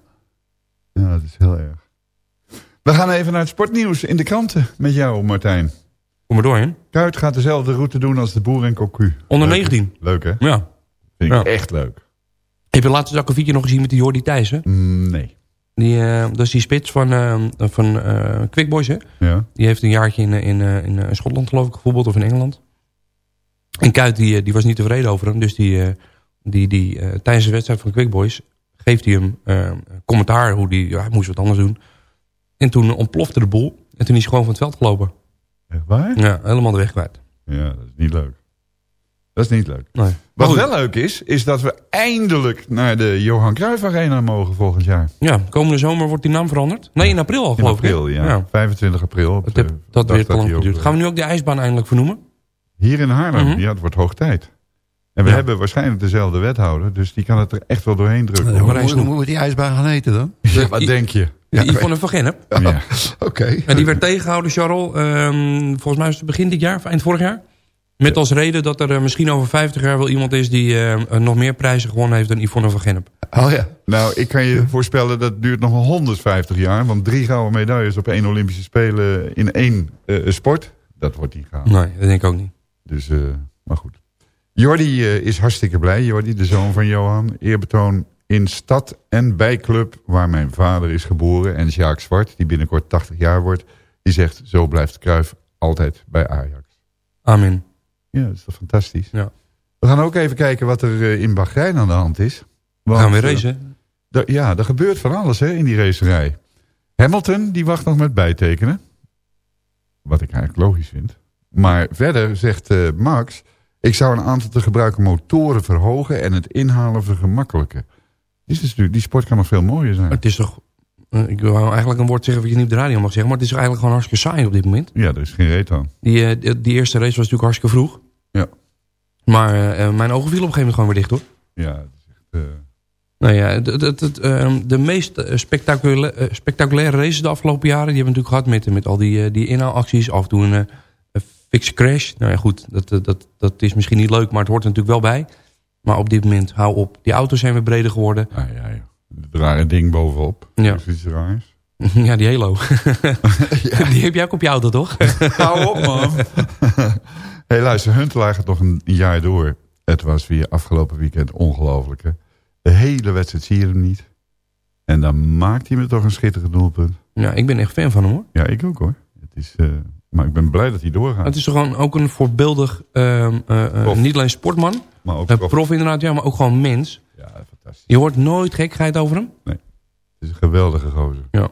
ja, dat is heel erg. We gaan even naar het sportnieuws in de kranten met jou, Martijn. Kom maar door, hè? Kuit gaat dezelfde route doen als de boer en cocu. Onder Leuk. 19. Leuk hè? Ja. Vind ik Ja. echt leuk. Heb je laatst Zakkovietje nog gezien met die Jordi Thijssen? Mm, nee. Die, eh, dat is die spits van, eh van eh Quick Boys, hè? Ja. Die heeft een jaartje in, in, in, Schotland, geloof ik, gevoetbald. Of in Engeland. En Kuit, die, die was niet tevreden over hem. Dus die, die, die, tijdens de wedstrijd van Quick Boys... geeft hij hem commentaar hoe die... Ja, hij moest wat anders doen. En toen ontplofte de boel. En toen is hij gewoon van het veld gelopen. Echt waar? Ja, helemaal de weg kwijt. Ja, dat is niet leuk. Dat is niet leuk. Nee. Maar Wat goed. wel leuk is, is dat we eindelijk naar de Johan Cruijff Arena mogen volgend jaar. Ja, komende zomer wordt die naam veranderd. Nee, in april al, In geloof april, ik. ja. 25 april. op heb, dat weer te lang geduurd. eh, Gaan we nu ook de ijsbaan eindelijk vernoemen? Hier in Haarlem, Mhm. ja, het wordt hoog tijd. En we Ja. hebben waarschijnlijk dezelfde wethouder, dus die kan het er echt wel doorheen drukken. Moet, Snoep. hoe moet die ijsbaan gaan eten dan? Ja, wat denk je? Ja, Yvonne van Gennep. Ja. Oké. En die werd tegengehouden, Charles. ehm, volgens mij was het begin dit jaar, of eind vorig jaar. Met als reden dat er eh, misschien over 50 jaar wel iemand is... die eh, nog meer prijzen gewonnen heeft dan Yvonne van Gennep. Oh ja. Nou, ik kan je voorspellen dat het duurt nog wel 150 jaar. Want drie gouden medailles op één Olympische Spelen in één eh, sport. Dat wordt niet gehaald. Nee, dat denk ik ook niet. Dus, eh, maar goed. Jordi eh, is hartstikke blij. Jordi, de zoon van Johan. Eerbetoon in stad en bij club waar mijn vader is geboren. En Jacques Zwart, die binnenkort 80 jaar wordt. Die zegt, zo blijft Cruijff altijd bij Ajax. Amen. Ja, dat is toch fantastisch. Ja. We gaan ook even kijken wat er eh, in Bahrein aan de hand is. We Want, gaan weer eh, racen. ja, er gebeurt van alles hè, in die racerij. Hamilton, die wacht nog met bijtekenen. Wat ik eigenlijk logisch vind. Maar verder zegt eh, Max... ik zou een aantal te gebruiken motoren verhogen... en het inhalen vergemakkelijken. Die, is natuurlijk- die sport kan nog veel mooier zijn. Het is toch... eh, ik wil eigenlijk een woord zeggen wat je niet op de radio mag zeggen... maar het is eigenlijk gewoon hartstikke saai op dit moment. Ja, er is geen reet aan. Die, eh, die, die eerste race was natuurlijk hartstikke vroeg. Ja. Maar eh, mijn ogen vielen op een gegeven moment gewoon weer dicht, hoor. Ja, het is echt... Nou ja, het, ehm, de meest spectaculaire, spectaculaire races de afgelopen jaren... die hebben we natuurlijk gehad met, met al die, die inhaalacties. Af en toe een, eh, een fix crash. Nou ja, goed, dat, dat, dat is misschien niet leuk, maar het hoort er natuurlijk wel bij. Maar op dit moment, hou op. Die auto's zijn weer breder geworden. nou ja, ja. Het rare ding bovenop. Ja. Is iets raars. Ja, die Halo. Die heb jij ook op je auto, toch? Hou op, man. hey, luister, Huntelaar gaat nog een jaar door. Het was weer afgelopen weekend ongelooflijk, hè? De hele wedstrijd zie je hem niet. En dan maakt hij me toch een schitterend doelpunt. Ja, ik ben echt fan van hem, hoor. Ja, ik ook, hoor. Het is, eh, maar ik ben blij dat hij doorgaat. Het is toch gewoon ook een voorbeeldig, ehm, eh, eh, niet alleen sportman, Maar ook eh, prof. prof inderdaad, ja, maar ook gewoon mens. Ja, fantastisch. Je hoort nooit gekheid over hem. Het is een geweldige gozer. Ja. Ik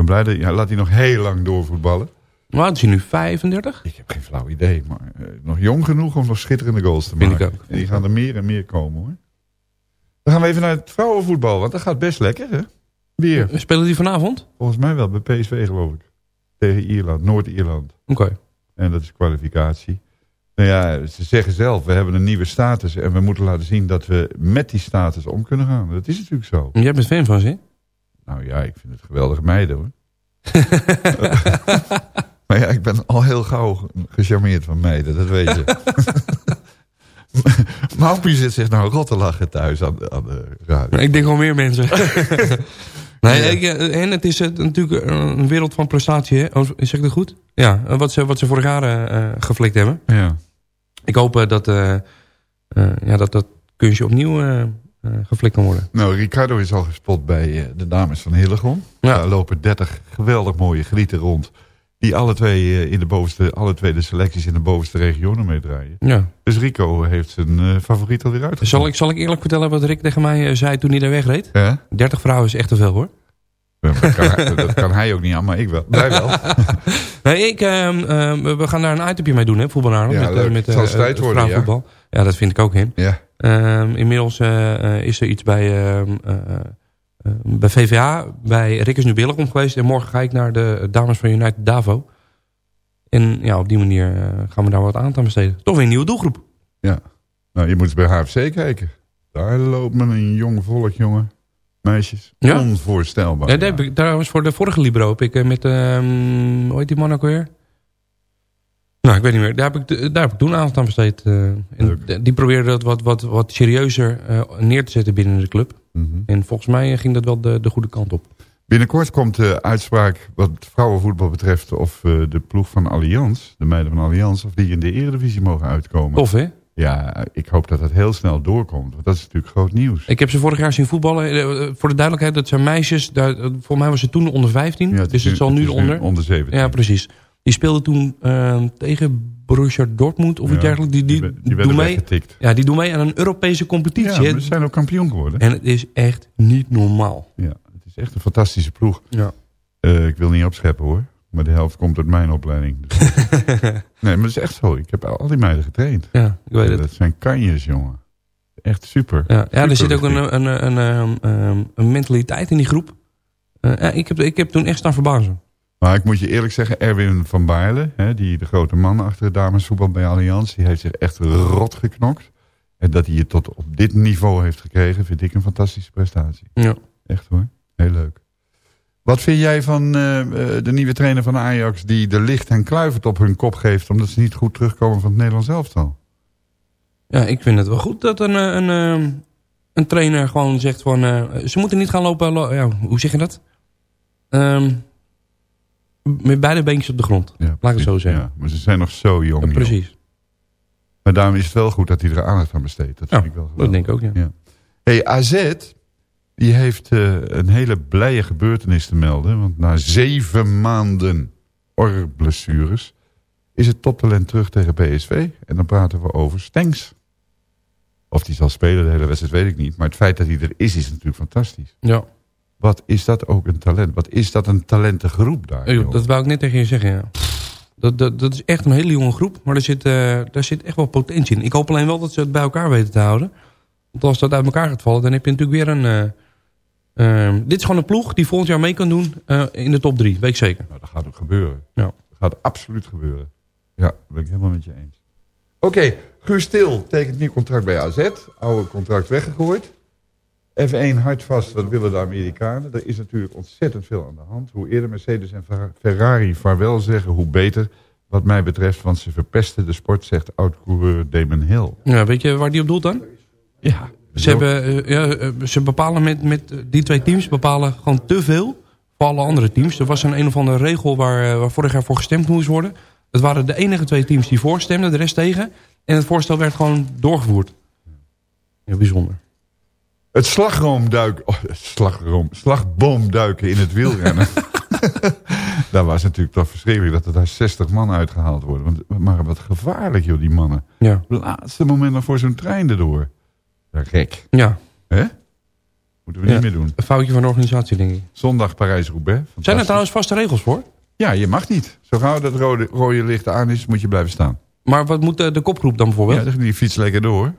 ben blij dat ja, laat hij nog heel lang doorvoetballen. Maar is hij nu 35? Ik heb geen flauw idee, maar nog jong genoeg om nog schitterende goals te Vind maken. ik ook. En die gaan er meer en meer komen, hoor. Dan gaan we even naar het vrouwenvoetbal, want dat gaat best lekker, hè? Weer. Spelen die vanavond? Volgens mij wel, bij PSV geloof ik. Tegen Ierland, Noord-Ierland. Oké. En dat is kwalificatie. Nou ja, ze zeggen zelf, we hebben een nieuwe status... en we moeten laten zien dat we met die status om kunnen gaan. Dat is natuurlijk zo. Jij bent fan van ze, hè? Nou ja, ik vind het geweldige meiden, hoor. maar ja, ik ben al heel gauw gecharmeerd van meiden, dat weet je. Maupie zit zich nou rot te lachen thuis aan de, aan de radio. Ik denk wel meer mensen. nee, eh, en het is eh, natuurlijk een wereld van prestatie, hè? Oh, Zeg ik dat goed? Ja, eh, wat ze, wat ze vorig jaar eh, eh, geflikt hebben. Ja. Ik hoop eh, dat, eh, eh, ja, dat dat kunstje opnieuw eh, eh, geflikt kan worden. Nou, Ricardo is al gespot bij eh, de dames van Hillegom. Ja. Daar lopen 30 geweldig mooie grieten rond. Die alle twee, eh, in de bovenste, alle twee de selecties in de bovenste regionen meedraaien. Ja. Dus Rico heeft zijn eh, favoriet alweer uitgekomen. Zal ik, zal ik eerlijk vertellen wat Rick tegen mij eh, zei toen hij daar wegreed? Ja? 30 vrouwen is echt te veel hoor. Dat kan, hij, dat kan hij ook niet aan, maar ik wel. Wij wel. Nee, ik, ehm, ehm, we gaan daar een itempje mee doen, hè, voetbalnaar. Ja, met, met Het zal strijd worden, ja. Ja. dat vind ik ook in. Ja. Ehm, inmiddels is er iets bij, bij VVA, bij Rick is nu Billigom geweest. En morgen ga ik naar de dames van United Davo. En ja, op die manier eh, gaan we daar wat aan aan besteden. Toch weer een nieuwe doelgroep. Ja. Nou, je moet eens bij HFC kijken. Daar loopt men een jong volk, jongen. Meisjes. Ja? Onvoorstelbaar. Ja, daar heb ik, trouwens voor de vorige Libro heb ik eh, met, ehm hoe heet die man ook weer? Nou, ik weet niet meer. Daar heb ik, daar heb ik toen aandacht aan besteed. eh, en die probeerde dat wat, wat, wat serieuzer eh, neer te zetten binnen de club. Mhm. En volgens mij eh, ging dat wel de, de goede kant op. Binnenkort komt de uitspraak wat vrouwenvoetbal betreft... of eh, de ploeg van Allianz, de meiden van Allianz... of die in de eredivisie mogen uitkomen. Tof, hè? Ja, ik hoop dat dat heel snel doorkomt. Want dat is natuurlijk groot nieuws. Ik heb ze vorig jaar zien voetballen. Eh, Voor de duidelijkheid, dat zijn meisjes. Daar, voor mij was het toen onder 15. Ja, het is dus het nu- zal nu onder. onder 17. Ja, precies. Die speelden toen eh, tegen Borussia Dortmund of iets Ja, dergelijks. Die, die, die werden doen mee, weggetikt. ja, die doen mee aan een Europese competitie. Ja, we zijn ook kampioen geworden. En het is echt niet normaal. Ja, het is echt een fantastische ploeg. Ja. Eh, ik wil niet opscheppen hoor. Maar de helft komt uit mijn opleiding. Dus- nee, maar dat is echt zo. Ik heb al die meiden getraind. Ja, ik weet het. Dat zijn kanjes, jongen. Echt super. Ja, ja er zit ook een, een, een, een, een, een mentaliteit in die groep. Eh, ja, ik, heb, ik heb toen echt staan verbazen. Maar ik moet je eerlijk zeggen, Erwin van Baarle, hè, die de grote man achter het damesvoetbal bij Allianz, die heeft zich echt rot geknokt. En dat hij het tot op dit niveau heeft gekregen, vind ik een fantastische prestatie. Ja. Echt hoor, heel leuk. Wat vind jij van eh, eh, de nieuwe trainer van Ajax die de licht en kluivert op hun kop geeft, omdat ze niet goed terugkomen van het Nederlands elftal? Ja, ik vind het wel goed dat een, eh, een, een trainer gewoon zegt van... ze moeten niet gaan lopen... lo- ja, hoe zeg je dat? Ehm, met beide beentjes op de grond. Laat ik het zo zeggen. Ja, maar ze zijn nog zo jong. Ja, joh. precies. Maar daarom is het wel goed dat hij er aandacht aan besteedt. Dat Ja, vind ik wel dat denk ik ook, ja. Hey, AZ, die heeft eh, een hele blije gebeurtenis te melden. Want na zeven maanden orblessures is het toptalent terug tegen PSV. En dan praten we over Stenks. Of die zal spelen de hele wedstrijd, weet ik niet. Maar het feit dat hij er is, is natuurlijk fantastisch. Ja. Wat is dat ook een talent? Wat is dat een talentengroep daar? Joh, dat wou ik net tegen je zeggen, ja. Dat, dat, dat is echt een hele jonge groep. Maar er zit, eh, daar zit echt wel potentie in. Ik hoop alleen wel dat ze het bij elkaar weten te houden. Want als dat uit elkaar gaat vallen, dan heb je natuurlijk weer een... eh, eh, dit is gewoon een ploeg die volgend jaar mee kan doen in de top drie. Weet ik zeker. Nou, dat gaat ook gebeuren. Ja. Dat gaat absoluut gebeuren. Ja, dat ben ik helemaal met je eens. Oké, Guus Stil tekent nieuw contract bij AZ. Oude contract weggegooid. F1 hard vast, wat willen de Amerikanen? Er is natuurlijk ontzettend veel aan de hand. Hoe eerder Mercedes en Fer- Ferrari vaarwel zeggen, hoe beter. Wat mij betreft, want ze verpesten de sport, zegt oud-coureur Damon Hill. Ja, weet je waar die op doelt dan? Ja. Ze, hebben, eh, ja, eh, ze bepalen met, met eh, die twee teams bepalen gewoon te veel voor alle andere teams. Er was een een of andere regel waar, waar vorig jaar voor gestemd moest worden. Het waren de enige twee teams die voorstemden, de rest tegen. En het voorstel werd gewoon doorgevoerd. Heel bijzonder. Het slagroomduiken, oh, slagroom, slagboomduiken in het wielrennen. dat was natuurlijk toch verschrikkelijk dat er daar 60 man uitgehaald worden. Want, maar wat gevaarlijk joh, die mannen. Ja. Laatste moment nog voor zo'n trein erdoor. Ja, gek. Ja. Hè? Moeten we Ja. niet meer doen. Een foutje van de organisatie, denk ik. Zondag Parijs-Roubaix. Zijn er trouwens vaste regels voor? Ja, je mag niet. Zo gauw dat rode, rode licht aan is, moet je blijven staan. Maar wat moet de, de kopgroep dan bijvoorbeeld? Ja, die fiets lekker door.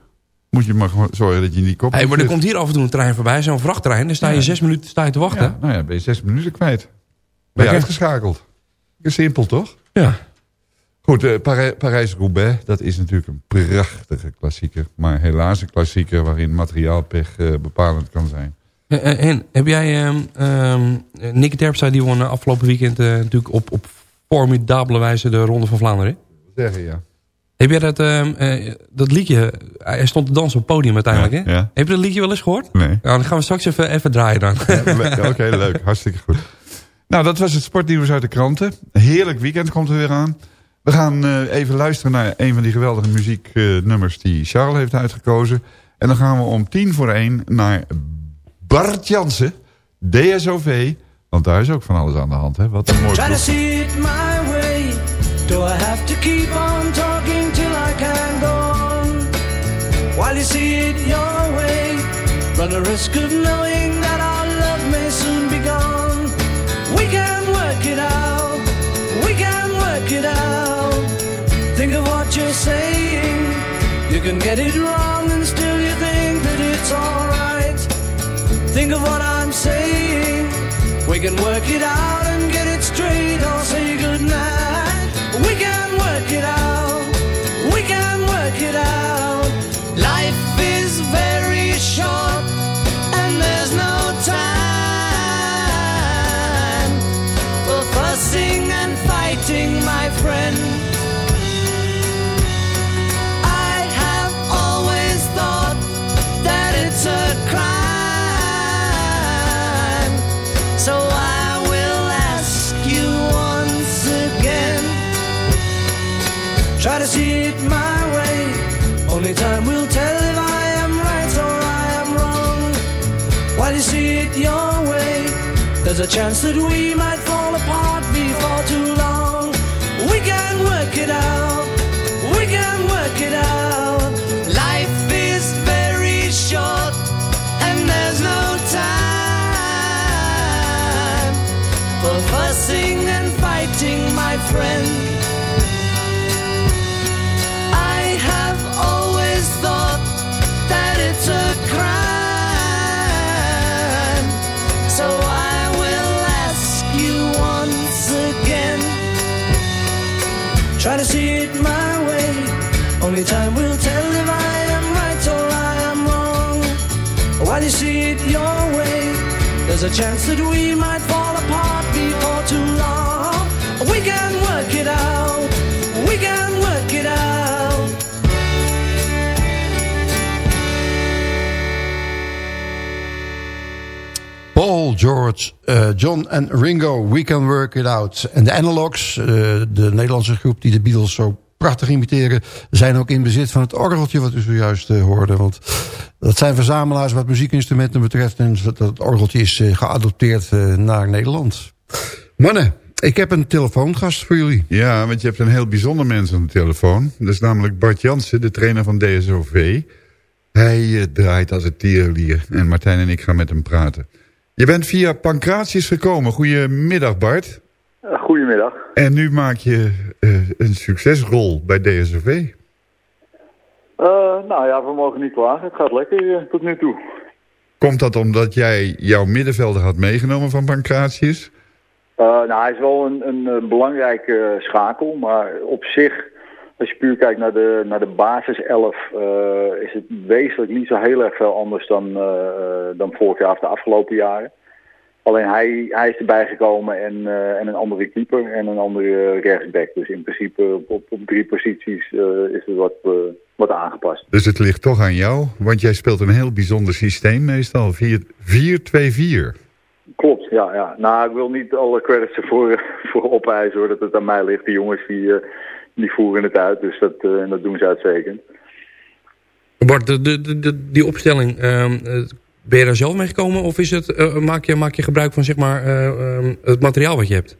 Moet je maar zorgen dat je die kop Hey, maar er komt hier af en toe een trein voorbij, zo'n vrachttrein. Dan sta je Ja. zes minuten sta je te wachten. Ja, nou ja, ben je zes minuten kwijt. Ben je uitgeschakeld. Is simpel, toch? Ja. Goed, eh, Parij- Parijs-Roubaix, dat is natuurlijk een prachtige klassieker. Maar helaas een klassieker waarin materiaalpech eh, bepalend kan zijn. Eh, En heb jij, ehm ehm Nick Terpstra die won afgelopen weekend natuurlijk op, op formidabele wijze de Ronde van Vlaanderen. Zeggen, ja. Heb jij dat, ehm, eh, dat liedje, hij stond te dansen op het podium uiteindelijk hè? Ja. Heb je dat liedje wel eens gehoord? Nee. Nou, dan gaan we straks even, even draaien dan. Oké, leuk. Hartstikke goed. Nou, dat was het sportnieuws uit de kranten. Heerlijk weekend komt er weer aan. We gaan eh, even luisteren naar een van die geweldige muzieknummers die Charles heeft uitgekozen. En dan gaan we om tien voor één naar Bart Jansen, DSOV. Want daar is ook van alles aan de hand, hè? Wat een mooi While you see it your way, run the risk of knowing that our love may soon be gone. We can work it out. We can work it out. Think of what you're saying. You can get it wrong and still you think that it's alright. Think of what I'm saying. We can work it out and get it straight or say goodnight. A chance that we might fall apart it your way, there's a chance that we might fall apart before too long. We can work it out. We can work it out. Paul, George, eh, John en Ringo, We Can Work It Out. En de Analogs, eh, de Nederlandse groep die de Beatles zo prachtig imiteren... zijn ook in bezit van het orgeltje wat u zojuist eh, hoorde. Want dat zijn verzamelaars wat muziekinstrumenten betreft... en dat, dat orgeltje is eh, geadopteerd eh, naar Nederland. Mannen, ik heb een telefoongast voor jullie. Ja, want je hebt een heel bijzonder mens aan de telefoon. Dat is namelijk Bart Jansen, de trainer van DSOV. Hij draait als een tierenlier en Martijn en ik gaan met hem praten. Je bent via Pancratius gekomen. Goedemiddag Bart. Goedemiddag. En nu maak je een succesrol bij DSOV. Eh, nou ja, we mogen niet klagen. Het gaat lekker eh, tot nu toe. Komt dat omdat jij jouw middenvelder had meegenomen van Pancratius? Eh, nou, hij is wel een, een, eh, belangrijke eh, schakel, maar op zich, als je puur kijkt naar de, naar de basis 11, eh, is het wezenlijk niet zo heel erg veel anders dan, eh, eh, dan vorig jaar of de afgelopen jaren. Alleen hij, hij is erbij gekomen en, eh, en een andere keeper en een andere rechtsback. Dus in principe op, op, op drie posities eh, is er wat, eh, wat aangepast. Dus het ligt toch aan jou, want jij speelt een heel bijzonder systeem meestal. 4-2-4. Klopt, ja, ja. Nou, ik wil niet alle credits ervoor voor opeisen hoor, dat het aan mij ligt. Die jongens die, die voeren het uit, dus dat, eh, en dat doen ze uitstekend. Bart, de, de, de- de- die opstelling, ehm, eh, ben je daar zelf mee gekomen? Of is het, eh, maak, je, maak je gebruik van zeg maar, eh, ehm, het materiaal wat je hebt?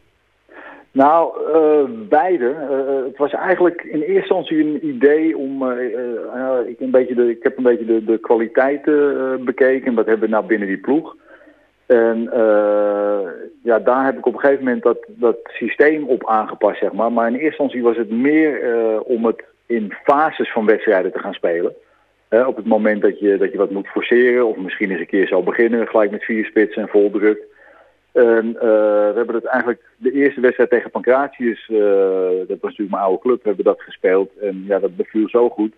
Nou, eh, beide. Het was eigenlijk in eerste instantie een idee om... ik, een beetje de, ik heb een beetje de, de kwaliteiten bekeken. Wat hebben we nou binnen die ploeg? En ja, daar heb ik op een gegeven moment dat, dat systeem op aangepast, zeg maar. Maar in eerste instantie was het meer om het in fases van wedstrijden te gaan spelen. Op het moment dat je, dat je wat moet forceren, of misschien eens een keer zou beginnen, gelijk met vier spitsen en vol druk. En eh, we hebben het eigenlijk de eerste wedstrijd tegen Pancratius, eh, dat was natuurlijk mijn oude club, hebben dat gespeeld. En ja, dat beviel zo goed.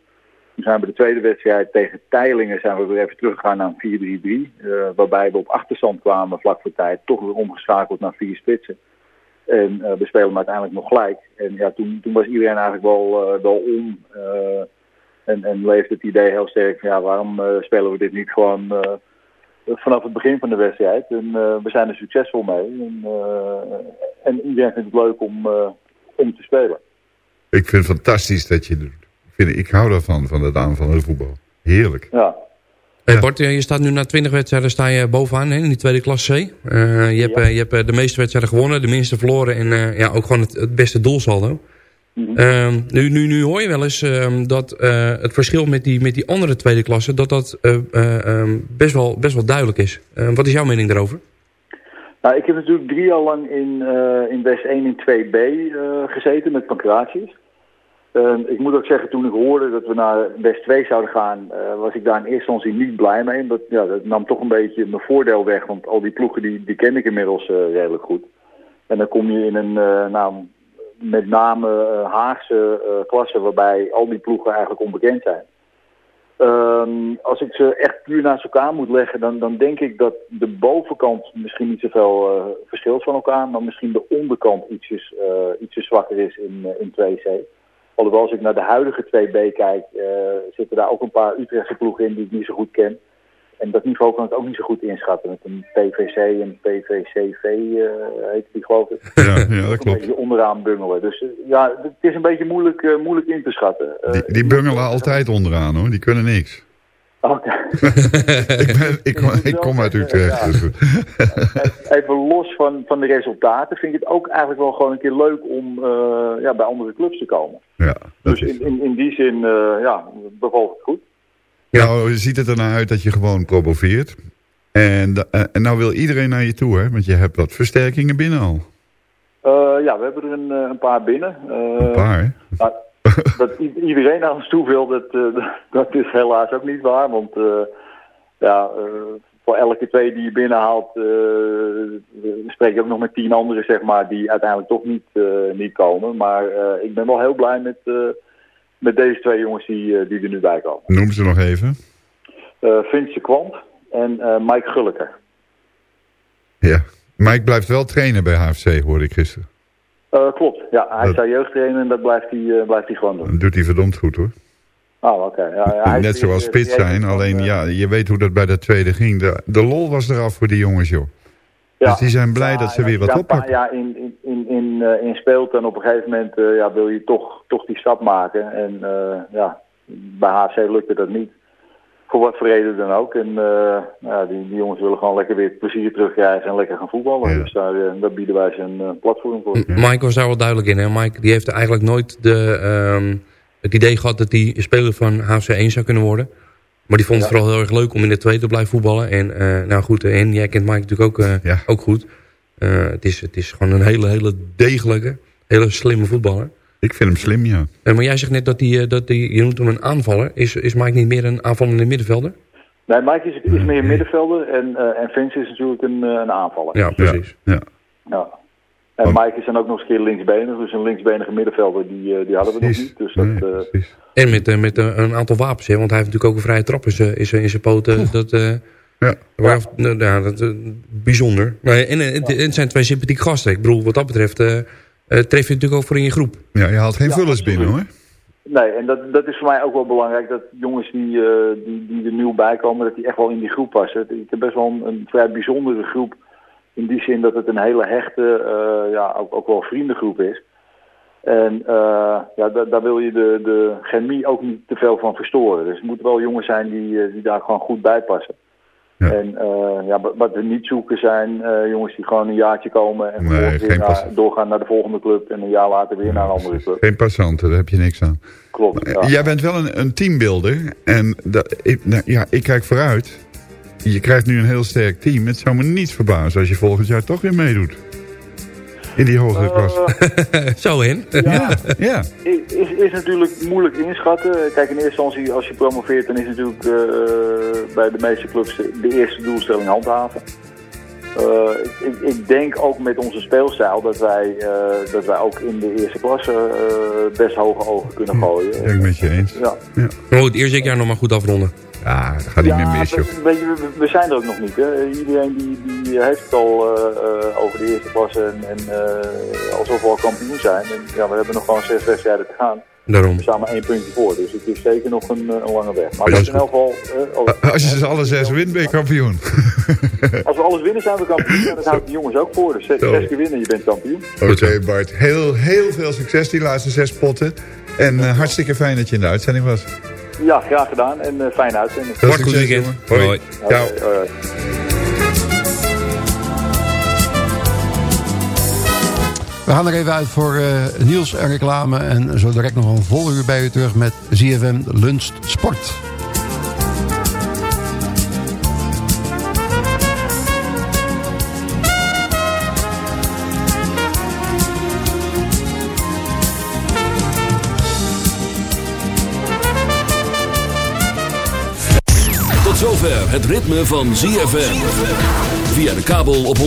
Toen zijn we de tweede wedstrijd tegen Teilingen zijn we weer even teruggegaan naar een 4-3-3. eh, waarbij we op achterstand kwamen vlak voor tijd. Toch weer omgeschakeld naar vier spitsen. En we spelen hem uiteindelijk nog gelijk. En ja, toen, toen was iedereen eigenlijk wel, wel om. En, en leefde het idee heel sterk van ja, waarom eh, spelen we dit niet gewoon eh, vanaf het begin van de wedstrijd. En eh, we zijn er succesvol mee. En, eh, en iedereen vindt het leuk om, eh, om te spelen. Ik vind het fantastisch dat je het doet. Ik, vind, ik hou daarvan, van het aanvallende voetbal. Heerlijk. Ja. Hey Bart, je staat nu na 20 wedstrijden sta je bovenaan hè, in die tweede klasse C. Eh, je, hebt, je hebt de meeste wedstrijden gewonnen, de minste verloren en eh, ja, ook gewoon het, het beste doelsaldo. Ehm, nu, nu, nu hoor je wel eens ehm, dat eh, het verschil met die, met die andere tweede klasse... dat dat eh, eh, ehm, best, wel, best wel duidelijk is. Wat is jouw mening daarover? Nou, ik heb natuurlijk drie jaar lang in, in West 1 en 2B eh, gezeten met Pancratius. Ehm, ik moet ook zeggen, toen ik hoorde dat we naar West 2 zouden gaan, was ik daar in eerste instantie niet blij mee. Omdat, ja, dat nam toch een beetje mijn voordeel weg, want al die ploegen die, die ken ik inmiddels redelijk goed. En dan kom je in een, nou, met name eh, Haagse eh, klasse waarbij al die ploegen eigenlijk onbekend zijn. Ehm, als ik ze echt puur naast elkaar moet leggen, dan, dan denk ik dat de bovenkant misschien niet zoveel eh verschilt van elkaar, maar misschien de onderkant ietsjes, eh, ietsjes zwakker is in, in 2C. Alhoewel als ik naar de huidige 2B kijk, zitten daar ook een paar Utrechtse ploegen in die ik niet zo goed ken. En dat niveau kan ik ook niet zo goed inschatten. Met een PVC en PVCV eh heet die geloof ik. Ja, ja dat Een klopt. beetje onderaan bungelen. Dus eh, ja, het is een beetje moeilijk, eh, moeilijk in te schatten. Die, die bungelen altijd onderaan hoor, die kunnen niks. Oké. ik, ben, ik, kom- ik kom uit Utrecht. Dus, Even los van, van de resultaten vind ik het ook eigenlijk wel gewoon een keer leuk om ja, bij andere clubs te komen. ja, Dus in, in, in die zin, ja, bevalt het goed. Nou ziet het er nou uit dat je gewoon promoveert. En, eh, en nou wil iedereen naar je toe, hè? Want je hebt wat versterkingen binnen al. Eh, ja, we hebben er een, eh, een paar binnen. Een paar, maar dat iedereen naar ons toe wil, dat, dat is helaas ook niet waar. Want ja, voor elke twee die je binnenhaalt, spreek je ook nog met tien anderen, zeg maar, die uiteindelijk toch niet, niet komen. Maar ik ben wel heel blij met, met deze twee jongens die, eh, die er nu bij komen. Noem ze nog even. Eh Vince Kwant en eh, Mike Gulliker. Ja. Mike blijft wel trainen bij HFC, hoorde ik gisteren. Klopt, ja, hij is daar jeugdtrainer en dat blijft hij, blijft hij gewoon doen. Dat doet hij verdomd goed, hoor. Oh, oké. Ja, ja, Net zoals Spits zijn, alleen ja, je weet hoe dat bij de tweede ging. De, de lol was eraf voor die jongens, joh. Ja. Dus die zijn blij Ja, dat ze weer wat oppakken. jaar in, in, in, in, eh, in speelt en op een gegeven moment eh, ja, wil je toch, toch die stap maken. En eh, ja, bij HC lukte dat niet. Voor wat voor reden dan ook. En eh, ja, die, die jongens willen gewoon lekker weer plezier terugkrijgen en lekker gaan voetballen. Dus daar, eh, daar bieden wij ze een eh, platform voor. Mike was daar wel duidelijk in. Hè? Mike die heeft eigenlijk nooit de, ehm, het idee gehad dat hij speler van HFC 1 zou kunnen worden. Maar die vond het vooral heel erg leuk om in de tweede te blijven voetballen. En eh, nou goed, eh, en jij kent Mike natuurlijk ook, eh, ook goed. Eh, het, is, het is gewoon een hele, hele degelijke, hele slimme voetballer. Ik vind hem slim, ja. Maar jij zegt net dat hij, dat die, je noemt hem een aanvaller. Is, is Mike niet meer een aanvallende middenvelder? Nee, Mike is, is meer middenvelder en, eh, en Vince is natuurlijk een, een aanvaller. Ja, precies. Ja. Ja. En Mike is dan ook nog eens een keer linksbenig, dus een linksbenige middenvelder, die, eh, die hadden we nog niet. Dus dat, eh, En met, eh, met een aantal wapens, hè? want hij heeft natuurlijk ook een vrije trap in zijn, poten. Dat, eh ja. Waar, nou, ja, dat, bijzonder. Nee, en, en, en het zijn twee sympathieke gasten. Ik bedoel, wat dat betreft eh, eh, tref je natuurlijk ook voor in je groep. Ja, je haalt geen Ja, vullers binnen, hoor. Nee, en dat, dat is voor mij ook wel belangrijk, dat jongens die, eh, die, die er nieuw bij komen, dat die echt wel in die groep passen. Ik heb best wel een, een vrij bijzondere groep In die zin dat het een hele hechte, eh, ja, ook, ook wel vriendengroep is. En eh, ja, da- daar wil je de, de chemie ook niet te veel van verstoren. Dus het moeten wel jongens zijn die, eh, die daar gewoon goed bij passen. En eh, ja, wat- we niet zoeken zijn jongens die gewoon een jaartje komen en Nee, weer naar- doorgaan naar de volgende club en een jaar later weer naar een andere club. Geen passanten, daar heb je niks aan. Klopt. Ja. Jij bent wel een, een teambuilder. En dat, ik, nou, ja, ik kijk vooruit. Je krijgt nu een heel sterk team. Het zou me niet verbazen als je volgend jaar toch weer meedoet. In die hogere klasse. Zo in. Ja, ja. Is, is, is natuurlijk moeilijk inschatten. Kijk, in eerste instantie als je promoveert, dan is natuurlijk eh, bij de meeste clubs de eerste doelstelling handhaven. Eh, ik, ik, denk ook met onze speelstijl dat wij, eh, dat wij ook in de eerste klasse eh, best hoge ogen kunnen gooien. Ben ik met je eens. Ja. Oh, het eerste jaar nog maar goed afronden. Ja, dat gaat niet meer mis, joh. we- weet je, we, we zijn er ook nog niet. Hè. Iedereen die, die heeft het al eh, eh, over de eerste klasse en, en eh, alsof we al kampioen zijn. En, ja, we hebben nog gewoon zes wedstrijden te gaan. Daarom. We staan maar één puntje voor, dus het is zeker nog een, een lange weg. Maar Oh, dat is in elk geval, eh, als, Als je ze alle zes wint, ben je kampioen. als we alles winnen zijn we kampioen. En dat houdt de jongens ook voor. Dus zes, keer winnen, je bent kampioen. Oké Bart, heel, heel veel succes die laatste zes potten. En hartstikke fijn dat je in de uitzending was. Ja, graag gedaan en eh, fijne uitzending. Succes, jongen. Hoi. Ciao. We gaan er even uit voor eh, Niels en reclame. En zo direct nog een vol uur bij u terug met ZFM Lunch Sport. Het ritme van ZFM. Via de kabel op 104.5.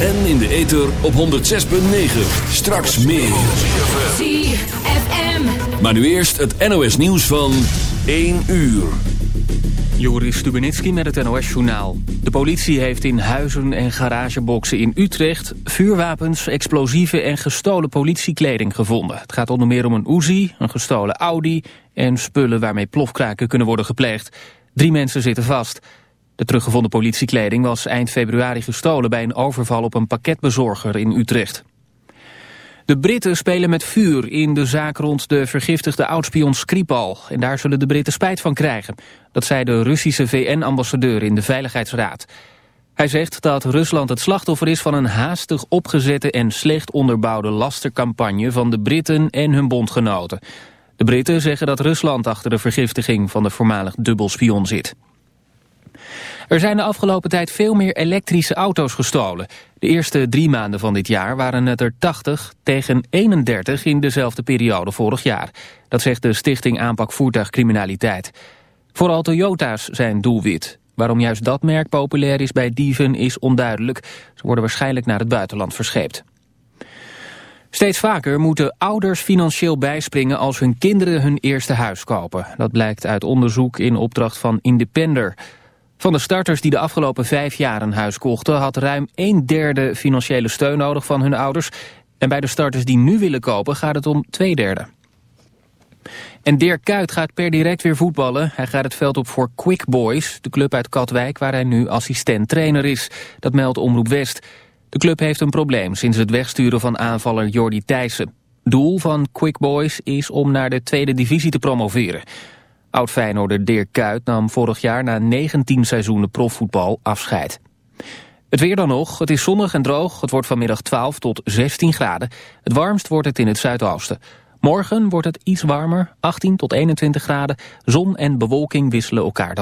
En in de ether op 106.9. Straks meer. ZFM. Maar nu eerst het NOS nieuws van 1 uur. Joris Stubenitski met het NOS-journaal. De politie heeft in huizen en garageboxen in Utrecht... vuurwapens, explosieven en gestolen politiekleding gevonden. Het gaat onder meer om een Uzi, een gestolen Audi... en spullen waarmee plofkraken kunnen worden gepleegd. Drie mensen zitten vast. De teruggevonden politiekleding was eind februari gestolen... bij een overval op een pakketbezorger in Utrecht. De Britten spelen met vuur in de zaak rond de vergiftigde oudspion Skripal. En daar zullen de Britten spijt van krijgen. Dat zei de Russische VN-ambassadeur in de Veiligheidsraad. Hij zegt dat Rusland het slachtoffer is van een haastig opgezette en slecht onderbouwde lastercampagne van de Britten en hun bondgenoten. De Britten zeggen dat Rusland achter de vergiftiging van de voormalig dubbelspion zit. Er zijn de afgelopen tijd veel meer elektrische auto's gestolen. De eerste drie maanden van dit jaar waren het er 80 tegen 31 in dezelfde periode vorig jaar. Dat zegt de Stichting Aanpak Voertuigcriminaliteit. Vooral Toyota's zijn doelwit. Waarom juist dat merk populair is bij dieven is onduidelijk. Ze worden waarschijnlijk naar het buitenland verscheept. Steeds vaker moeten ouders financieel bijspringen als hun kinderen hun eerste huis kopen. Dat blijkt uit onderzoek in opdracht van Independer. Van de starters die de afgelopen vijf jaar een huis kochten... had ruim een derde financiële steun nodig van hun ouders. En bij de starters die nu willen kopen gaat het om twee derde. En Dirk Kuyt gaat per direct weer voetballen. Hij gaat het veld op voor Quick Boys, de club uit Katwijk... waar hij nu assistent-trainer is. Dat meldt Omroep West. De club heeft een probleem sinds het wegsturen van aanvaller Jordi Thijssen. Doel van Quick Boys is om naar de tweede divisie te promoveren. Oud-Feyenoorder Dirk Kuyt nam vorig jaar na 19 seizoenen profvoetbal afscheid. Het weer dan nog. Het is zonnig en droog. Het wordt vanmiddag 12 tot 16 graden. Het warmst wordt het in het zuidoosten. Morgen wordt het iets warmer, 18 tot 21 graden. Zon en bewolking wisselen elkaar dan